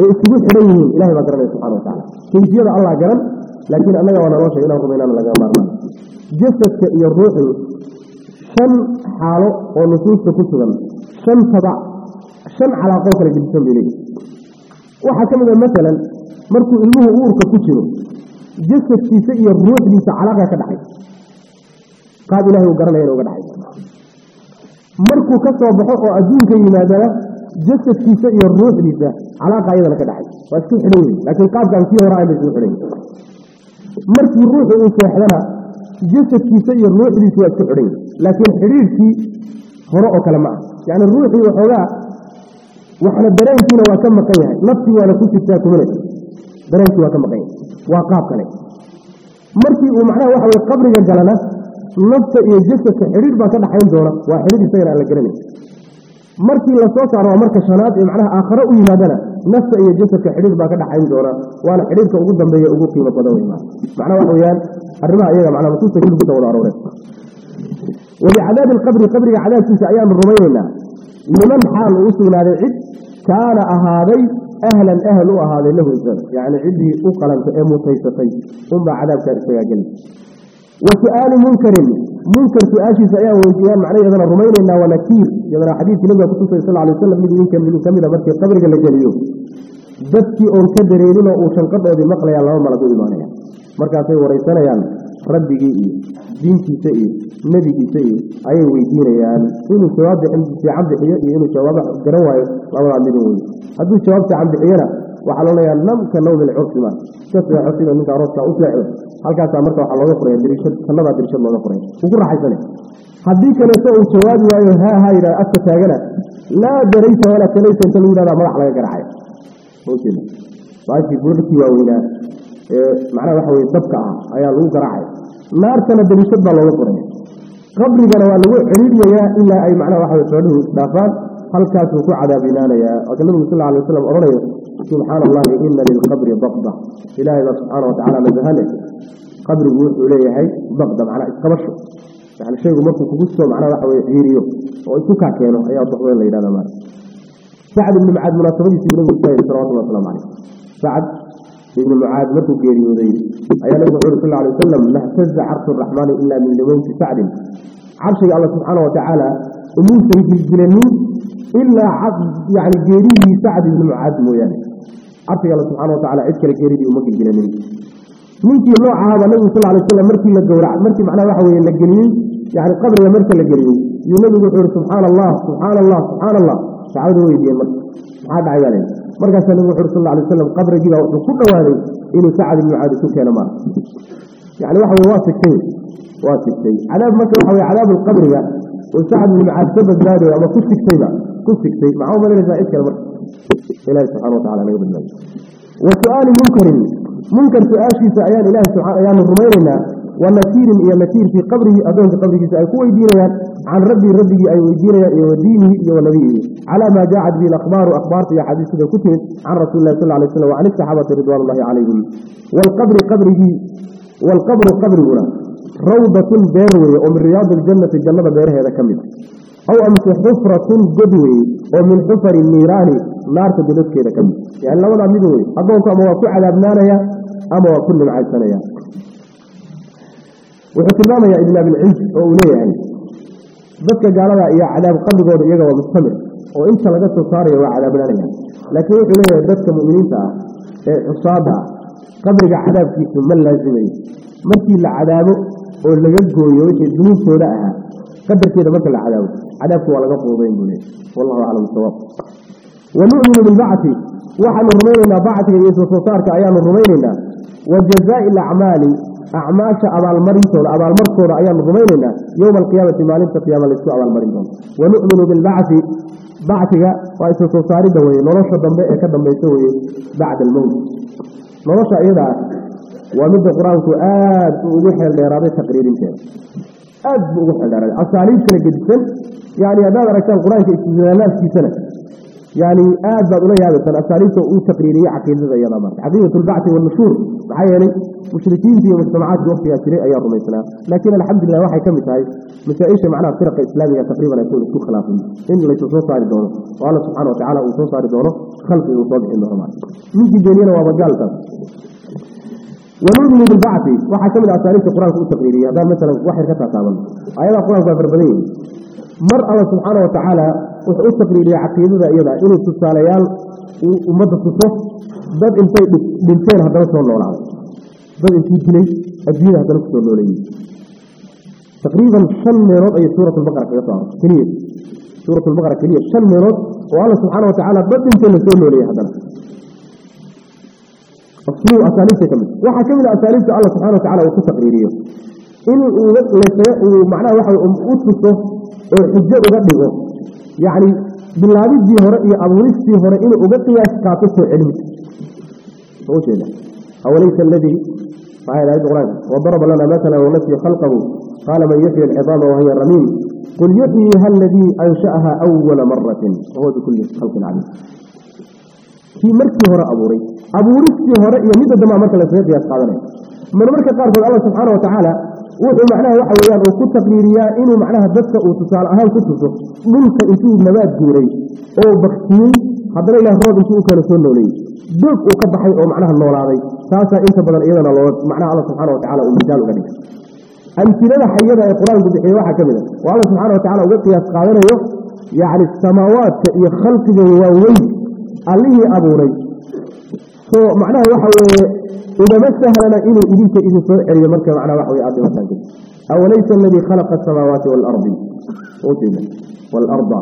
ee isugu xidhan yihiin ilahay baa garanaya subxana watacala kayfiyada allah garan laakiin annaga waa naloo sheegay inaan rumaynaan laga maarmaan. Jasadka iyo ruuxu shan xaalo oo nusuusta ku sugan shan tabac shan calaaqoo kala gedisan bay leeyihi waxaa ka mid a masalan markuu ilmuhu uurka ku jiro jasadkiisa iyo ruuxdiisa calaaqa ka dhaxay qaab ilahay uu garanaya ina uga dhaxay markuu ka soo baxo oo adduunka yimaadana jasadkiisa iyo ruuxdiisa calaaqa ayadana ka dhaxay waa isku xidhan yihiin laakiin qaabkan kii hore ayba isku xidhan yihiin markii ruuxu uu seexdana jasadkiisa iyo ruuxdiisa waa isku xidhan laakiin xidhiidhkii hore oo kale ma ah yacni ruuxii waxoogaa waxna dareenkiina waa ka maqan yahay. Naftii waana ku jirtaa kumana dareenkii waa ka maqan yahay. Waa qaab kale. Markii uu macnaha waxa weye qabriga galana nafta iyo jasadka xidhiidh baa ka dhaxayn doona. Waa xidhiidh isagana aan la garanay markii lasoo saaro waa marka shanaad ee macnaha aakhare u yimaadana nafta iyo jasadka xidhiidh baa ka dhaxayn doona waana xidhiidhka ugu dambeeya ugu qiimo badan wey macnaha waxa weeyaan arrimaha iyaga macnaha nusuusta kulli kusoo wada arooreen wabicadaabi alqabri qabriga cadaabkiisa ayaanu rumaynaynaa liman xaal uu u sugnaaday cid kaana ahaaday ahlan ahal u ahaaday lahu isaga yacni ciddii u qalanta ee mutaysatay unbaa cadaabkaa isagaa وسؤال منكر. منكر سؤال فأيه وإنسيام عليه إذن الرمين إنه ونكير إذن حديث نبي صلى الله عليه وسلم نجي منكم من كاملة بركة قبر جلجاليو ذاتي أنكدري لنا أشنقطع ذي مقلع اللهم على قول المعنى. مركاته وريسانا يعني ربك إيه دينك سئي نبيك سئي أي أيوة ويدين يعني إنه شواب عند عبد إيه إنه شواب جنوه الله عبد إيه هذا الشواب عبد إيه waxaa looleeyaa namka nawmi lcursima ka seexo sida ninka arooskaa u halkaasaa marka waxaa looga furaya dirishad jannadaa dirishad looga furaya ugu raaxaysane haddii kaleeto uu jawaabi waayo haa haa afka taagana. Laa darayta walaa kalayta inta lagu yidhahdaa madax laga garacaya ujeeda baashii burarkii waaweynaa ee macnaha waxa weye dabka ah ayaa lagu garaacaya naartana dirishad baa looga furaya qabrigana waa lagu ciriiryayaa ilaa ay macnaha waxa weye xooluhu dhaafaan halkaasuu ku cadaabinaanayaa waaka nabigu sal alay waslam odhanayo سبحان الله إن للقبر ضغضة إلهي سبحانه وتعالى مذهله. قبر بوضع إليه هاي ضغضة معنى إتكبرش يعني الشيء مرتب كبسه معنى لحوه يحيريه وإتكا كانوا هيا الضغضة اللي إلهي مالي سعد بن معاد مناصره يسيب نبو الثاني صلى الله عليه وسلم عليه. سعد بن معاد مرتب كيري وذيه أيها الله صلى الله عليه وسلم ما اهتز عرش الرحمن إلا من لموت سعد. عرشي الله سبحانه وتعالى أموته في الجنمين إلا عرض يعني جريه سعد بن معاد مياني عرف الله سبحانه وتعالى إذكر كيري دي أمك الجنانين. ممكن نوع هذا نبي صلى الله عليه وسلم مركي للجورع مركي معناه وحوي للجنين يعني قبر يا مركي للجنين. ينبي بقول إيه؟ سبحان الله سبحان الله سبحان الله. تعالوا يدي يا مركي عاد عيالين مركي صلى الله عليه وسلم قبر جيبا وكل واري إنه سعد بن عاد أنا ما يعني وحوي واثق شيء واثق شيء عذاب مكة وحوي عذاب القبر يا. وسعد بن عاد سبب داري وكل شيء كل شيء معه ما لنا إذكر مركي إلهي سبحانه وتعالى نقبل منه وسؤال منكر منكر سؤال في سعيان إلهي سبحانه أيام الرميلنا ومثير يا مثير في قبره اظن في قبره سأل كوي ديني عن ربي ربي أي ديني أي ديني أي ونبيه على ما جاعد به الأخبار وأخبار في أحاديث ذا عن رسول الله صلى الله عليه وسلم وعن الصحابة رضوان الله عليهم. والقبر قبره والقبر قبر هنا. روضة بيروي ومن رياض الجنة الجنة بيرها هذا كمل أو أمس حفرة قدوي ومن حفر النيران نار تجلس كذا كم. يعني لو لم يدوي أظن كم وقع على ابننا يا أما كل العائلة يا. وحكمنا يا إبن العز أولي يعني. بس قالوا يا على قد جور يجوا بالسمع وإنت ما جت صار يا على ابننا لكن أولي بس مؤمنين تا عصابة إيه، قبل جا حدا في كم لا زمني يعني. ما في لا عذابه ولا جدوا يوتي دون سوداء قبل كذا ما في لا ولا قبضين بني والله على المتوقف wa nu'minu bilbacti waxaanu rumaynaynaa bactiga iyo soo soo saarka ayaanu rumaynaynaa wa jazaa'i alacmaali acmaasha abaalmarintooda abaalmarkooda ayaanu rumaynaynaa yowma alqiyaamati maalinta qiyaama laysku abaalmarin doono wa nu'minu bilbacti bactiga waa isa soo saaridda weye nolosha dambe ee ka dambaysa weye bacda almowt nolosha iyada ah waa midda qur'aanku aad uu ugu xeel dheeraaday taqriirinteeda aad buu ugu xeel dheeraaday asaaliib kala gedisan yani haddaad aragtaan qur'aanka istidlaalaadkiisana يعني آد بعض الله هذا الأساليب وتقريرية عقيدة يا مرة. عقيدة البعث والنشور. معايا مشركين في مجتمعات وقت يا شريء أيام الإسلام لكن الحمد لله واحد كم هاي مسائش معناها فرق إسلامية تقريبا يكون كل خلاف. إن ليس صوت صار دونه والله سبحانه وتعالى وصوت صار دونه خلق وصوت إنه رمان من جدينا وبجال ونؤمن بالبعث. وحكم الأساليب القرآن التقريرية هذا مثلا واحد كتاب أيضا القرآن مر الله سبحانه وتعالى وحسفر إلي عقيدنا إيضا إنه تساليال ومدى تصف بد إن تي بلتين هدرسوا الله العالم بد إن تي جنيه أجيه هدرسوا الله العالم تقريبا شل ميرود أي سورة البقرة في يطار كليل سورة البقرة كليل شل ميرود وعلى سبحانه وتعالى بد إن تي نسوا الله العالم أصلوا أساليسي كمي وحكمل أساليسي الله سبحانه وتعالى وحسفر إليه إنه ليس معناه واحد أم أتصف oo xujo uga dhigo هراء أبوريستي هراء إنه أبقي كاتسه علمك هو شيء ده أوليس الذي معي الآية القرآن وضرب لنا مثلا ونسي خلقه قال من يحيي العظام وهي رميم قل يحييها الذي أنشأها أول مرة وهو بكل خلق عليم في مركي هراء أبوري أبوريستي هراء يمد دماء مركة لسنة يا أصحابنا من مركة قارب الله سبحانه وتعالى وهو معناه وحيان وكتب تقريريا إنه معناه دفع وتسال أهل كتبه ملك إنسوه نبات جوري أو بخسين حضر إله رب إنسوه كان سنة لي دفع وقبحي أو معناه الله العظيم ساسا إنسا بدل إيلان الله معناه الله سبحانه وتعالى ومجال غني أنت لنا حيانا يا قرآن قد حيوا وعلى سبحانه وتعالى وقت يسقاونا يعني السماوات يخلق جواوي عليه أبو ري فمعناه وحوه إذا سهلنا إنه إذنك إذن سوء مركب معنا وحوي عبد مساجد أوليس الذي خلق السماوات والأرض؟ وجد والأرض.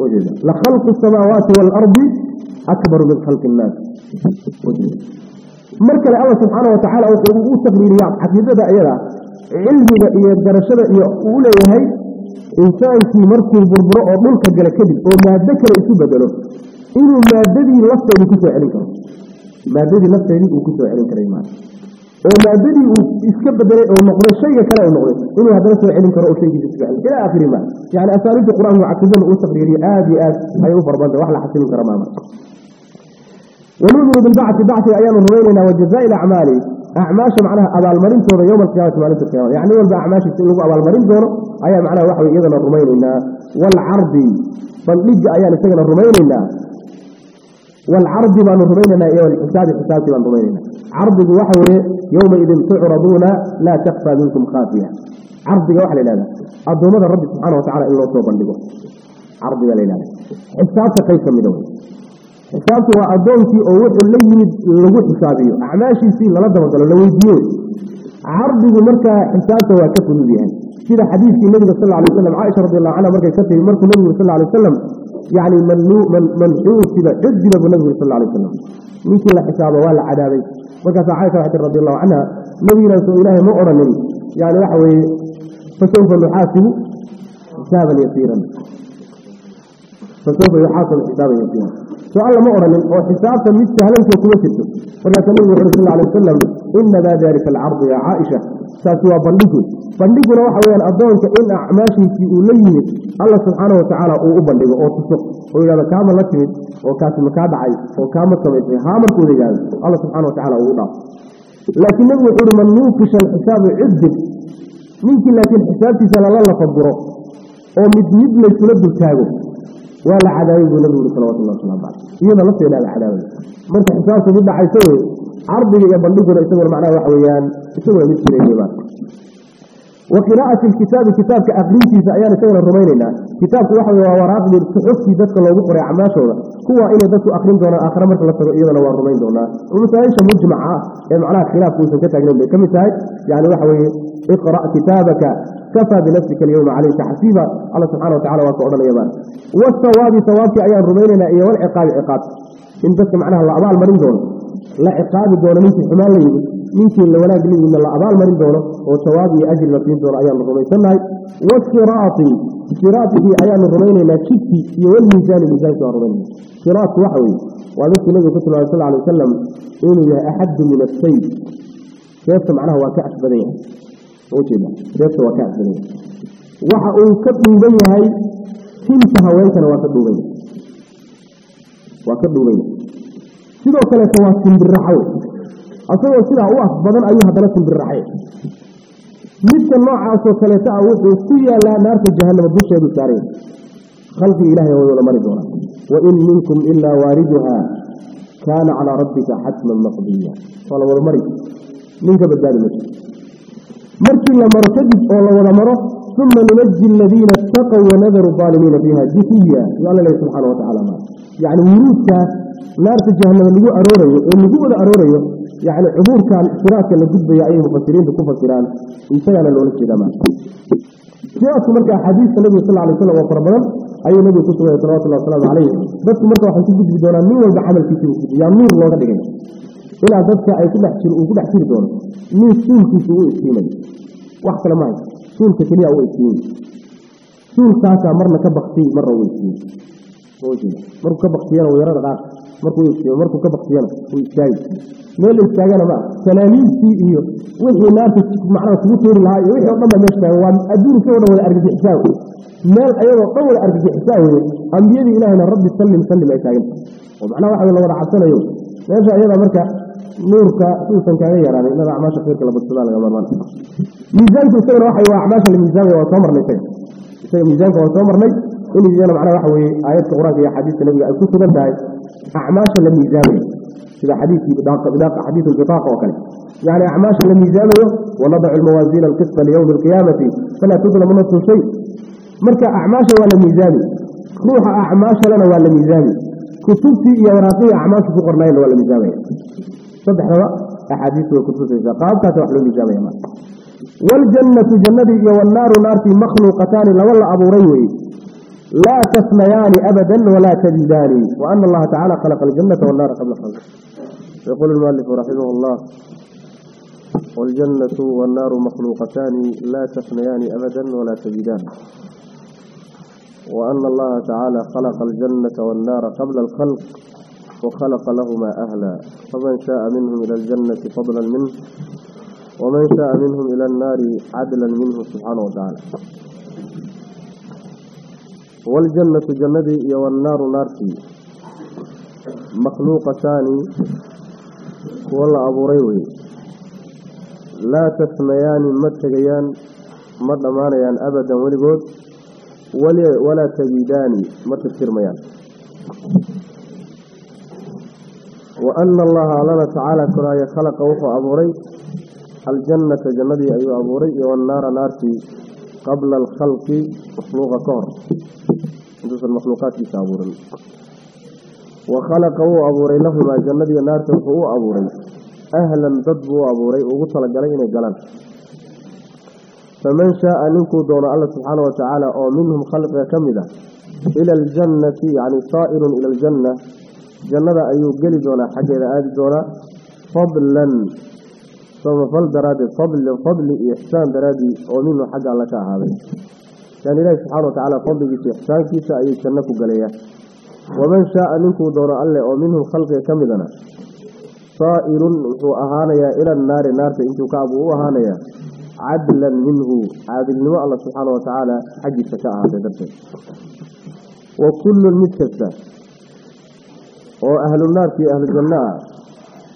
وجد لخلق السماوات والأرض أكبر من خلق الناس. وجد مركب الله سبحانه وتعالى وقلوه تقرير حقيقة أيضا علمي إيا الدرشة إيا أولى هي إنسان في مركب بربراء ملك جل وما ذكر إسو بدله. إنه ما ذي لفت لكسو عليك. ما بدي لفتيني وكسر علم كريمان وما بدي ويسكب بدري أو نقول شيء كلا أو نقول إنه هذا نفس العلم كرا أو شيء جديد كلا كلا آخر ما يعني أساليب القرآن وعكسه من أوسط غيري آدي آد أيوه فربان ده واحد حسين كرامان ونقول من بعث بعث أيام الرويلنا والجزاء لأعمالي أعماش معناها أبا المرين صور يوم القيامة مالة القيامة يعني يوم أعماش يقولوا أبا المرين صور أيام معناها واحد إذا الرومين والعربي فالنجي أيام سجن الرومين والعرض بان رميننا إيه والحساب حساب بان رميننا عرض وحوه يومئذ تعرضون لا تخفى منكم خافية. عرض وحل لنا الضمد الرب سبحانه وتعالى إلا صوبا لكم. عرض لنا حسابك كيف مدون حسابك هو أدونتي أو وحو اللي لغو حسابيه أعماشي سي للدى وقالوا لو يديون عرض مركا حسابك هو كده حديث النبي صلى الله عليه وسلم عائشة رضي الله عنها مركا كفل مركا النبي صلى الله عليه وسلم يعني من من من حوسب عذب بالنبي صلى الله عليه وسلم. ممكن لا حسابه ولا عذابه وكذا عائشة رضي الله عنها نبي رسول الله مؤمن يعني وحوي فسوف taasi waa bandhigu bandhiguna waxa weyaan addoonka in acmaashiisii uu la yimid alla subxaana watacaala uu u bandhigo oo tuso oo yidhahdo kaama la timid oo kaasi makaa dhacay oo kaama samaysay haa markuula yihahdo alla subxana watacala uu u dhaafo laakiin nabigu wuxu uhi man nuukisha alxisaabu cudib ninkii laakiin xisaabtiisa lala lafaduro oo mid mid laysula dultaago waa la cadaabay buu nabigu ui salawatullah waslamu caleyh. Iyada lafteeda la cadaabay marka xisaabtu mid dhacaysa wey cardigiiyo bandhiguna isaguna macnaha waxa weeyaan isaguna mid jireeyey wa qiraa'ati lkitaabi kitaabka aqrintiisa ayaan isagana rumaynaynaa. Kitaabku waxa wey waa waraaqdii suxuftii dadka loogu qoray acmaashooda. Kuwa inay dadku aqrin doonaan aakhare marka la tago iyadana waa rumayn doonaa. Masaa-isha mujmaca ee macnaha khilaafku uusan ka taagnayn bay ka tahay. Yani waxa weeye iqra' kitaabaka kafaa binafsika alyowma calayka xasiiba. Alla subxana wa tacala waa ka odhanaya ma wasawaabi sawaabkii ayaan rumaynaynaa iyo walciqaabi ciqaab. إن ذاتك معناها الله أبال مرين دون. لا عقاب دون منك حمال ليه منك اللي ولا قليل من الله أبال مرين دونه وثواب أجل لطين دون أيام الرمين. سنهي والصراط صراط في أيام الرمين لا شكي يولي ميزان ميزان الرمين. صراط وحوي. وذلك النبي صلى الله عليه وسلم إنه أحد من السيد. كيف معناه وكأس بديه وجد كيف وكأس بديه أنكب من بيهي تلك هوينك وكأس بديه waa ka dhuubanya شنو كله تواصل بالرحوي أصله شنو هو بدل أيها بدل بالرحوي مثل الله عصو كله تعود وسيا لا نار في جهنم بس هذا الشارين خلف إلهي ولا مرجونا وإن منكم إلا واردها كان على ربك حتما مقضيا فلا ولا مرج منك بدال مرج مرج إلا مرتد ولا ولا مره ثم ننجي الذين اتقوا ونذروا الظالمين فيها جثية. يعني الله سبحانه وتعالى ما. يعني ميوتها naarta jahanama lagu aroorayo ee lagu wada aroorayo yani cubuurkan siraadka la gudbaya ayay mufasiriintu ku fasiraan isagaana loola jeeda ma sidaasku marka axaadiista nabiga sal lay slam oo fara badan ayuu nabigu ku sugaya salawatullah wasalaamu calayh dadku marka waxay ku gudbi doonaan nin walba camalkiisi yaa nuur looga dhigay. Ilaa dadka ay ku dhex uu ku dhex jiri doono nin suulkiisu u istiimay wax kale mahay suulka keliya u istiimay suulkaasaa marna ka baktiy marna u istiimay markuu ka baktiyana uu yarada dhaaq iyo wixii o dhan ba meesha taagan waa adduunka o dhan wada argagixisaa wey meel ayadoo dhan wada argagixisaa weye ambiyadii ilahayna rabbi sallim sallim ay taagan oo macnaha waxa la wada cabsanayo meesha ayada marka nuurka suusan kaaga yaraaday inada acmaasha khayrka la badsadaa laga marmaan miisaanku isagana waxa waa acmaasha la miisaamaya waa soo marnay isaga isaga miisaanka waa soo marnay in iyana macnaha waxa weeye aayadka qur-aanka iyo xadiiska nabiga ay ku sugan tahay أعماش لم يزامه هذا حديث بداقة حديث البطاقة وكذا. يعني أعماش لم يزامه ونضع الموازين القصة ليوم القيامة فلا تظلم منه شيء. مركا أعماش ولا يزامه روح أعماش لنا ولا يزامه كتبتي يا وراقي أعماش فقر ليلة ولم يزامه صدح رواء أحاديث وكتبت الزقاب كاتوا حلو يزامه والجنة جنة والنار نار في مخلوقتان لولا أبو ريوي. Laa tasnayaani abadan walaa tajidaani waana allaha tacala khalaqa aljannata wannaara qabla khalqi يقول المؤلف رحمه الله والجنة والنار مخلوقتان لا تفنيان أبدا ولا تجدان. وأن الله تعالى خلق الجنة والنار قبل الخلق وخلق لهما أهلا. فمن شاء منهم إلى الجنة فضلا منه ومن شاء منهم إلى النار عدلا منه سبحانه وتعالى. والجنة جندي يا والنار نارتي مخلوق ثاني ولا أبو ريوي لا تسميان متجيان مضمانيان أبدا ولقود. ولا ولا تجدان متسرميان وأن الله علنا تعالى كرايا خلق وفق أبو ري الجنة جندي أيها أبو ري والنار نارتي قبل الخلق مخلوق كور انتوس المخلوقات يتابورن وخلقه أبوري لهما جلد ينار تنفه أبوري أهلا تدبه أبوري وغطل قلين قلن. فمن شاء لكم دون الله سبحانه وتعالى أو منهم خلق كمدة. إلى الجنة يعني صائر إلى الجنة. جنة أيو قلدون حجر آد دون. فضلا. صدف الدراد فضل فضل إحسان درادي أمين وحق على كهذا يعني إله سبحانه وتعالى فضل إحسان كيسا أي سنك قليا ومن شاء منكم دور ألا أمينه الخلق يكملنا صائر وأهانيا إلى النار نار فإنتو كعبوا وأهانيا عدلا منه عدل نواء الله سبحانه وتعالى حق الشكاء هذا درده وكل المتكسة وأهل النار في أهل الجنة.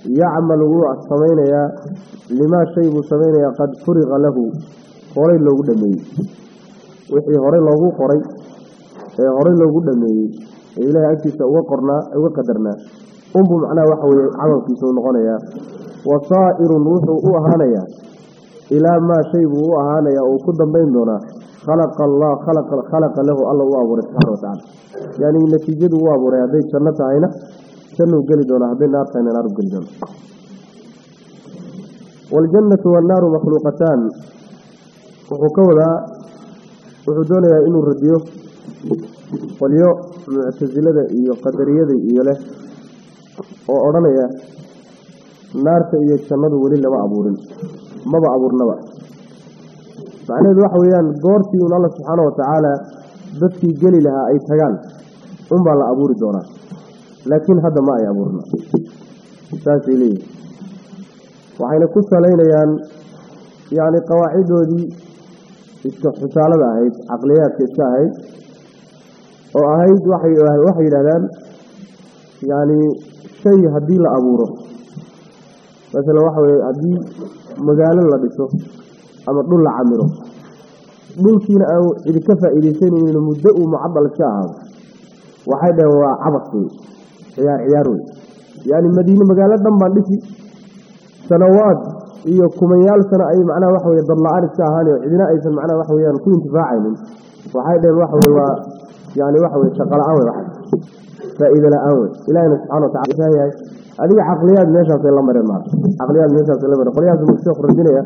Yacmal wuu samaynayaa limaa shay buu samaynayaa qad furiqa lahu horay loogu dhameeyey. Wixii horey loogu qoray ee horey loogu dhameeyey ee ilaahay agtiisa uga qornaa uga qadarnaa unbuu macnaha waxa weeye camalkiisuu noqonayaa. Wa saa'irun wuxuu u ahaanayaa ilaa maa shay buu u ahaanayaa uu ku dambayn doonaa. Khalaqa allah khalaqa lahu alla u abuuray subxana wa tacala yani natiijadu u abuuray hadday janno tahayna jannuu geli doonaa hadday naar naaru geli doona. Waljannatu wannaaru makhluuqataan. Wuxuu ka wadaa wuxuu doonayaa inuu radiyo qolyo muctasilada iyo qadariyada iyo leh oo odhanaya naarta iyo jannadu weli lama abuurin maba abuurnaba. Macnaheedu waxa weeyaan goortii un alla subxaana wa tacaala dadkii geli lahaa ay tagaan unbaa la abuuri doonaa laakiin hadda ma ay abuurna saasay leeyihiin waxayna ku salaynayaan yacni qawaaciddoodii iska xusaalada ahayd caqliyaadka iska ahayd oo ahayd waxay yidhahdaan yacni shay haddii la abuuro. Masalan waxa weye haddii magaalo la dhiso ama dhul la camiro dhulkiina aan cidi ka faa'iidaysanaynin muddo uu mucadal iska ahaado waxay dhaheen waa cabas wey ciyaar ciyaar wey yacni madiine magaalo dhan baan dhisi sanawaad iyo kumayaal sano ay macnaha waxa weye dadla-aan iska ahaan oo cidina aysan macnaha waxa weyaan ku intifaacaynin waxay dhaheen waxa weye waa yani waxa weye shaqo la-aan wey waxaas faa'iido la-aan wey ilahina subxana watacala yahay adiga caqliyaad meeshaasay la mareen maarta caqliyaad meeshaasay la mareen qolyahaas buu sheekhu radinaya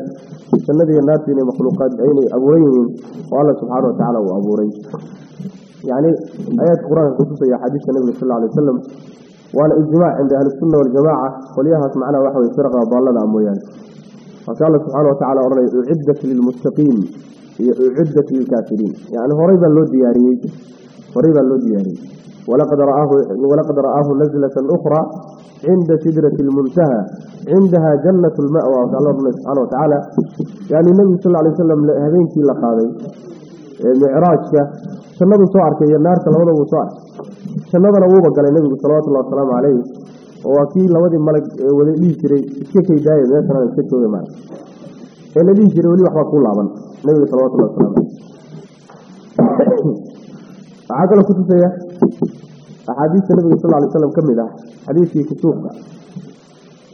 jannadii naarti inay makhluuqaad inay abuuran yihiin oo alla subxaana watacaala uu abuuray yacni aayaadka qur-aanka kutusaya xadiiska nabiga sal alay wasalam waana ijmaac وعلى إجماع عند أهل السنة والجماعة وليها سمعنا وحوه فرقة ضالة أمويان فقال الله سبحانه وتعالى أعدت أعدة للمستقيم هي للكافرين. يعني هريبا لو دياري ريج لو دياري. ولقد رآه, ولقد رآه نزلة أخرى عند سدرة المنتهى عندها جنة المأوى. وقال الله سبحانه وتعالى يعني النبي صلى الله عليه وسلم هذين كيلا قاضي إيه، معراجك سنبه صعر كي النار كالهولو صعر jannadana wuuba galay nebigu salawatullahi wasalaamu calayh oo waa kii labadii malag wada dhihi jiray iska kaydaaye meeshanaan iska jooga maa ee la dhihi jiray weli waxbaa kuu laaban nebiga salawatullahi waslamu caleyh waxaa kaloo kutusaya axaadiista nabiga sal lay slam ka mid ah xadiiskii kusuufka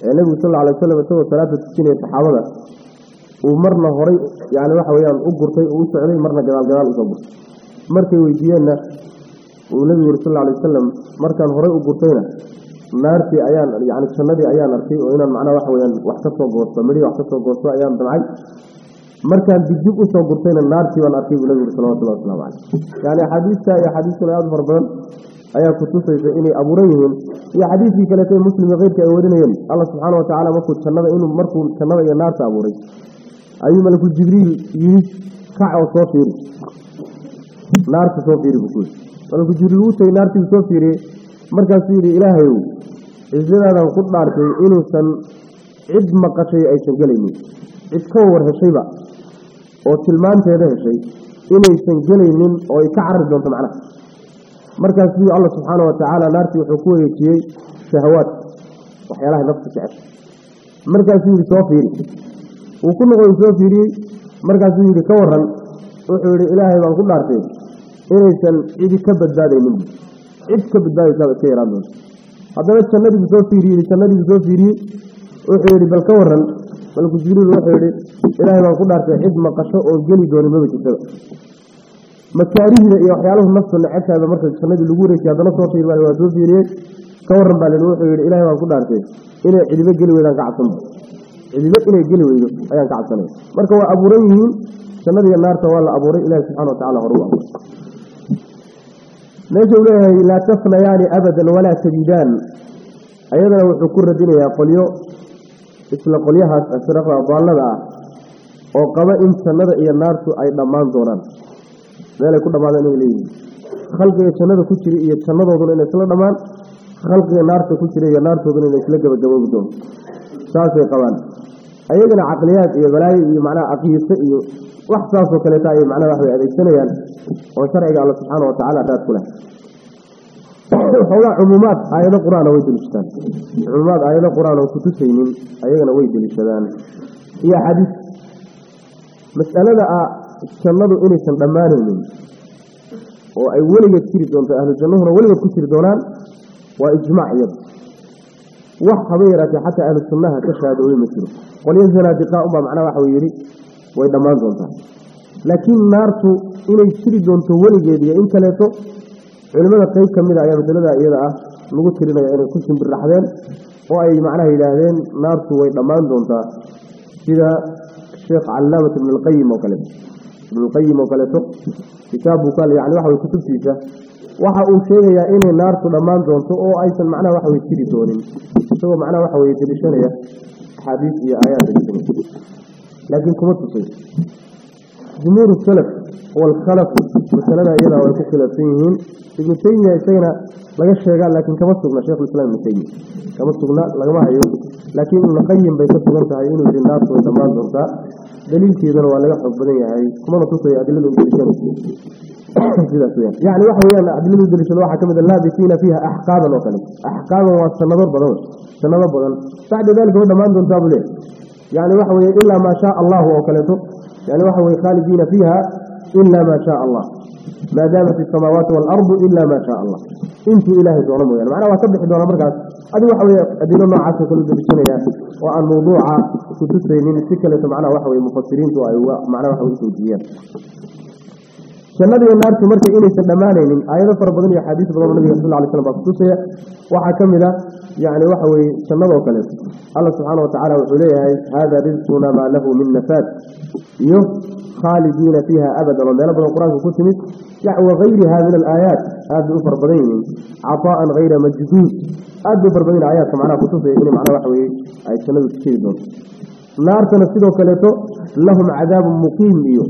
ee nebigu sal alay wasalam isagoo salaada tusinaya saxaabada uu marna horay yani waxa weyaan u gurtay uu u socday marna gadaal gadaal usoo gurtay markay weydiiyeenna uu nebigu yuri sal alay wasalam markaan horay u gurtayna naartii ayaan yani jannadii ayaan arkay oo inaan macnaha waxa weyaan wax ka soo goosto midhii wax ka soo goosto ayaan damcay markaan digdib usoo gurtayna naartii baan arkay buu nebigu yuri salawatullahi waslamu caleyh yani axaadiista iyo axaadiis kale aada fara badan ayaa kutusaysa inay abuuran yihiin iyo xadiidkii kaleeta ee muslim keyrka ay warinayeen alla subxaana watacaala markuu jannada inuu markuu jannada iyo naarta abuuray ayuu malaku jibriil yidhi kac oo soo fiiri naarta soo fiiri buu ku yidhi malaku jibriil naartii soo fiiriyey. Markaasuu yidhi ilaahayow cisadaadan ku dhaartay inuusan cid maqashay aysan gelaynin. Cid ka war heshayba oo tilmaanteeda heshay inaysan gelaynin oo ay ka carari doonto macnaha. Markaasuu alla subxaana watacaala naartii wuxuu ku wareejiyey shahawaad waxyaalaha nafta jecesha markaasuu yidhi soo fiiri. Wuu ku noqoy soo fiiriyey markaasuu yidhi ka waran wuxuu yidhi ilaahay baan ku dhaartay inaysan cidi ka badbaadaynin. Cid ka badbaadaysaaba iska yaraan doonta haddana jannadiibuu soo fiiriyey jannadiibuu soo fiiriyey wuxuu yidhi bal ka waran malku jibriil wuxuu yidhi ilaahay baan ku dhaartay cid maqasho oo geli dooni maba jirtaba. Makaarihda iyo waxyaalahu naftu necebtaada marka jannadii lagu wareejiy haddana soo fiir waa soo fiiriyey ka waran baa lihi wuxuu yidhi ilahay baan ku dhaartay inay cidibo geli weydaan ka cabsanba cidibo inay geli weydo ayaan ka cabsanaya marka waa abuuran yihiin jannadiiyo naarta waa la abuuray ilahi subxana watacala hore u abuuray meesha uu leeyahay laa tafnayaani abadan walaa tajidaan ayadana wuxuu ku radinayaa qolyo isla qolyahaas asraqda daallada ah oo qaba in jannada iyo naartu ay dhammaan doonaan. Meelay ku dhammaadeen inay leeyihiin. Khalqiga jannada ku jira iyo jannadooduna inay isla dhammaan khalqiga naarta ku jira iyo naartooduna inay isla gabagaboobi doonto saasay qabaan. Ayagana caqliyaad iyo balaayo iyo macnaha aqiiso iyo wax saasoo kaleeta ay macnaha waxbay adeegsanayaan oo sharciga alla subxaana watacaala dhaad ku xoogaa cumuumaad aayado qur'aana way deliishadaan. Cumuumaad aayado qur'aan oo kutusaynin ayagana way deliishadaan. Iyo axaadiis mas'alada ah jannadu inaysan dhammaanaynin oo ay weligeed jiri doonto ahlu jannahuna weligeed ku jiri doonaan waa ijmaac iyada wax haba yaraatee xataa ahlu sunnaha ka shaadoobay ma jiro. Qolyo zanaadiqa unbaa macnaha waxa uu yidhi way dhammaan doontaa laakiin naartu inay jiri doonto weligeed iyo in kaleeto culimmada qeyb ka mida ayaa masalada iyada ah lagu tirinaya inay ku simbirraxdeen oo ay macnaha yidhaahdeen naartu way dhammaan doontaa sida sheekh calaamat ibn oo kaleeto ibnulqayim oo kaleeto kitaabbuu ka yani waxa way kutubtiisa waxa uu sheegayaa inay naartu dhammaan doonto oo aysan macnaha waxa way jiri doonin. Isagoo macnaha waxa weye deliishanaya axaadiis iyo aayaad deliishanaya لكن كم تطيع جمهور السلف والخلف مثلنا إلى وكفل فيهم ابن تيمية يسينا لقاش قال لكن كم تطيع شيخ الإسلام ابن تيمية كم تطيع لكن نقيم بيسبب غمتها عينه في الناس ويتمال ضغطاء دليل في ذنوى لقاح حبنية هاي. كما نتطيع أدلل الإسلام يعني واحد يقول عبد الله يدري شلوه حكم الله بيسينا فيها أحقابا وكلم أحقابا وسنظر بدل سنظر بدل بعد ذلك هو دمان دون يعني وحوي إلا ما شاء الله وكلته. يعني وحوي خالدين فيها إلا ما شاء الله. ما دامت السماوات والأرض إلا ما شاء الله. انت إله دونه يعني معنا واسبح دون مركز أدي وحوي أدينا ما عاسي كل ذلك والموضوع كتسرين سكلة معنا وحوي مفسرين دعوة معنا وحوي سوديين جنات النار تمرك إني سدمانين آيات فربنا حديث فربنا النبي صلى الله عليه وسلم. بخصوصه وحكمنا يعني وحوي جنات وكلام الله سبحانه وتعالى عليه هذا رزقنا ما له من نفاد. يوم خالدين فيها أبدا. لا نبغى القرآن وكتمه يعني وغيرها من الآيات. هذا فربنا عطاء غير مجدود هذا فربنا آيات معنا بخصوصه إني معنا وحوي أي جنات كثير نارتنا سيدو كليتو لهم عذاب مقيم إيو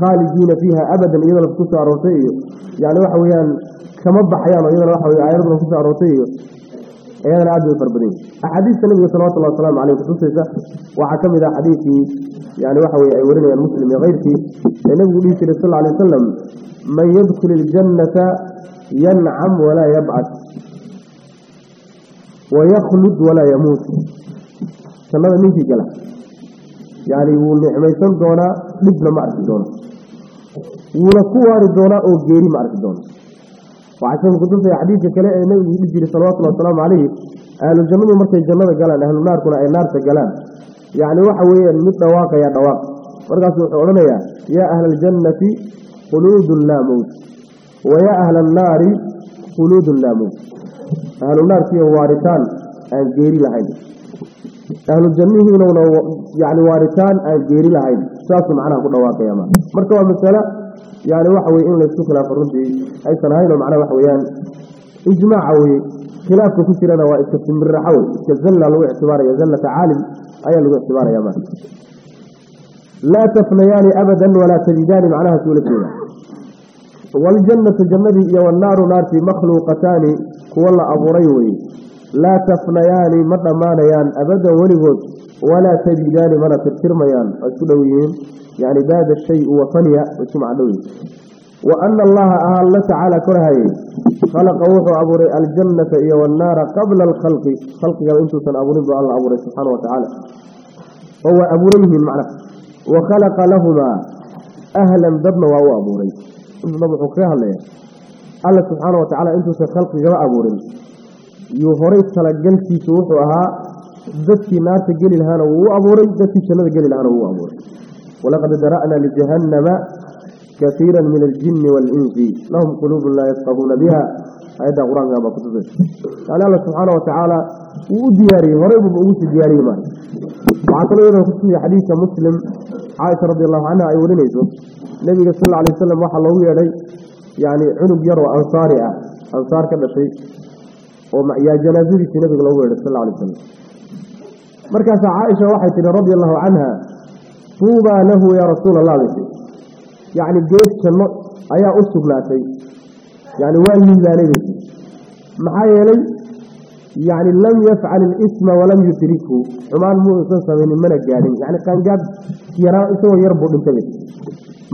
خالدين فيها أبدا إذا لم تكسوا عروتيه يعني واحد ويان كمبع حيانا إذا راحوا يعيروا لم تكسوا عروتيه أيانا عدوا يفربدين أحاديث النبي صلى الله عليه وسلم عليه وسلم وعكم إذا حديثي يعني واحد ويورينا أيوة المسلم يغير فيه النبي صلى الله عليه وسلم من يدخل الجنة ينعم ولا يبعث ويخلد ولا يموت. سلام عليكم yani wuu nicmaysan doonaa dhibna ma arki doono wuuna ku waari doonaa oo geeri ma arki doono kutusaya xadiidka kale ee nabigu dhihi jiray salawatullhi wasalaamu calayhi ahlu jannadu markay jannada galaan ahlu naarkuna ay naarta galaan. Yacni waxa weeyaan mid dhawaaqaya dhawaaq. Markaasu wuxuu odhanayaa yaa ahla aljannati khuluudun laa mowt wa yaa ahla annaari khuluudun laa mowt ahlu naarkiiyo waaritaan aan geeri lahayn أهل الجنة يعني وارثان الجيري العين شاسو معنا كل واقع يا ما. مركوا مثلا يعني وحوي إن السكلة في الرد أي سنهاين ومعنا وحويان يعني. إجماعوي خلاف كثيرا نوائك تستمر حول كالزلة لو اعتبار يا زلة عالم أي لو اعتبار يا مان لا تفنياني أبدا ولا تجداني معناها سولة سولة والجنة جنة والنار نار في مخلوقتان. كوالا أبو ريوي. لا تفنيان مرد مانيان أبدا ولغود ولا تبيدان مرد ترميان أتلويين يعني باب الشيء وفنيا وشمع دوين وأن الله أهل تعالى كرهي. خلق وضع أبو الجنة إيا والنار قبل الخلق. خلق قال أنتو سنأبو نبو الله أبو سبحانه وتعالى. هو أبو ريه المعنى وخلق لهما أهلا ضدنا وهو أبو ريه سبحانه وتعالى أنتو سنخلق جراء أبريه يهوري تلقن في سوحها ذاتي نارت قليل هانا وهو أبوري ذاتي شمد قليل هانا وهو أبوري ولقد درأنا لجهنم كثيرا من الجن والإنس لهم قلوب لا يفقهون بها هذا قرآن أبا كتبه قال الله سبحانه وتعالى وديري هوري بأوش دياري ماري وعطل إذا كتبه حديث مسلم عائشة رضي الله عنها أي أيولين إيسو النبي صلى الله عليه وسلم وحى الله يعني عنب يروى أنصارها أنصار كذا شيء cunug yar oo ansaari ah ansaar ka dhashay oo yaa janaasadiisii nabiga loogu yeedhay sal alay wasalam markaasaa caaisha waxay tihi radi allahu canha tuubaa lahu yaa rasuula allah bay tii yacni geed janno ayaa u sugnaatay yani waa liibaanay bay tii maxaa yeelay yani lam yafcal ilisma walam yudrikhu xumaan muusan samaynin mana gaadhin yani qaangaad yaraa isagoo yar buu dhintay bay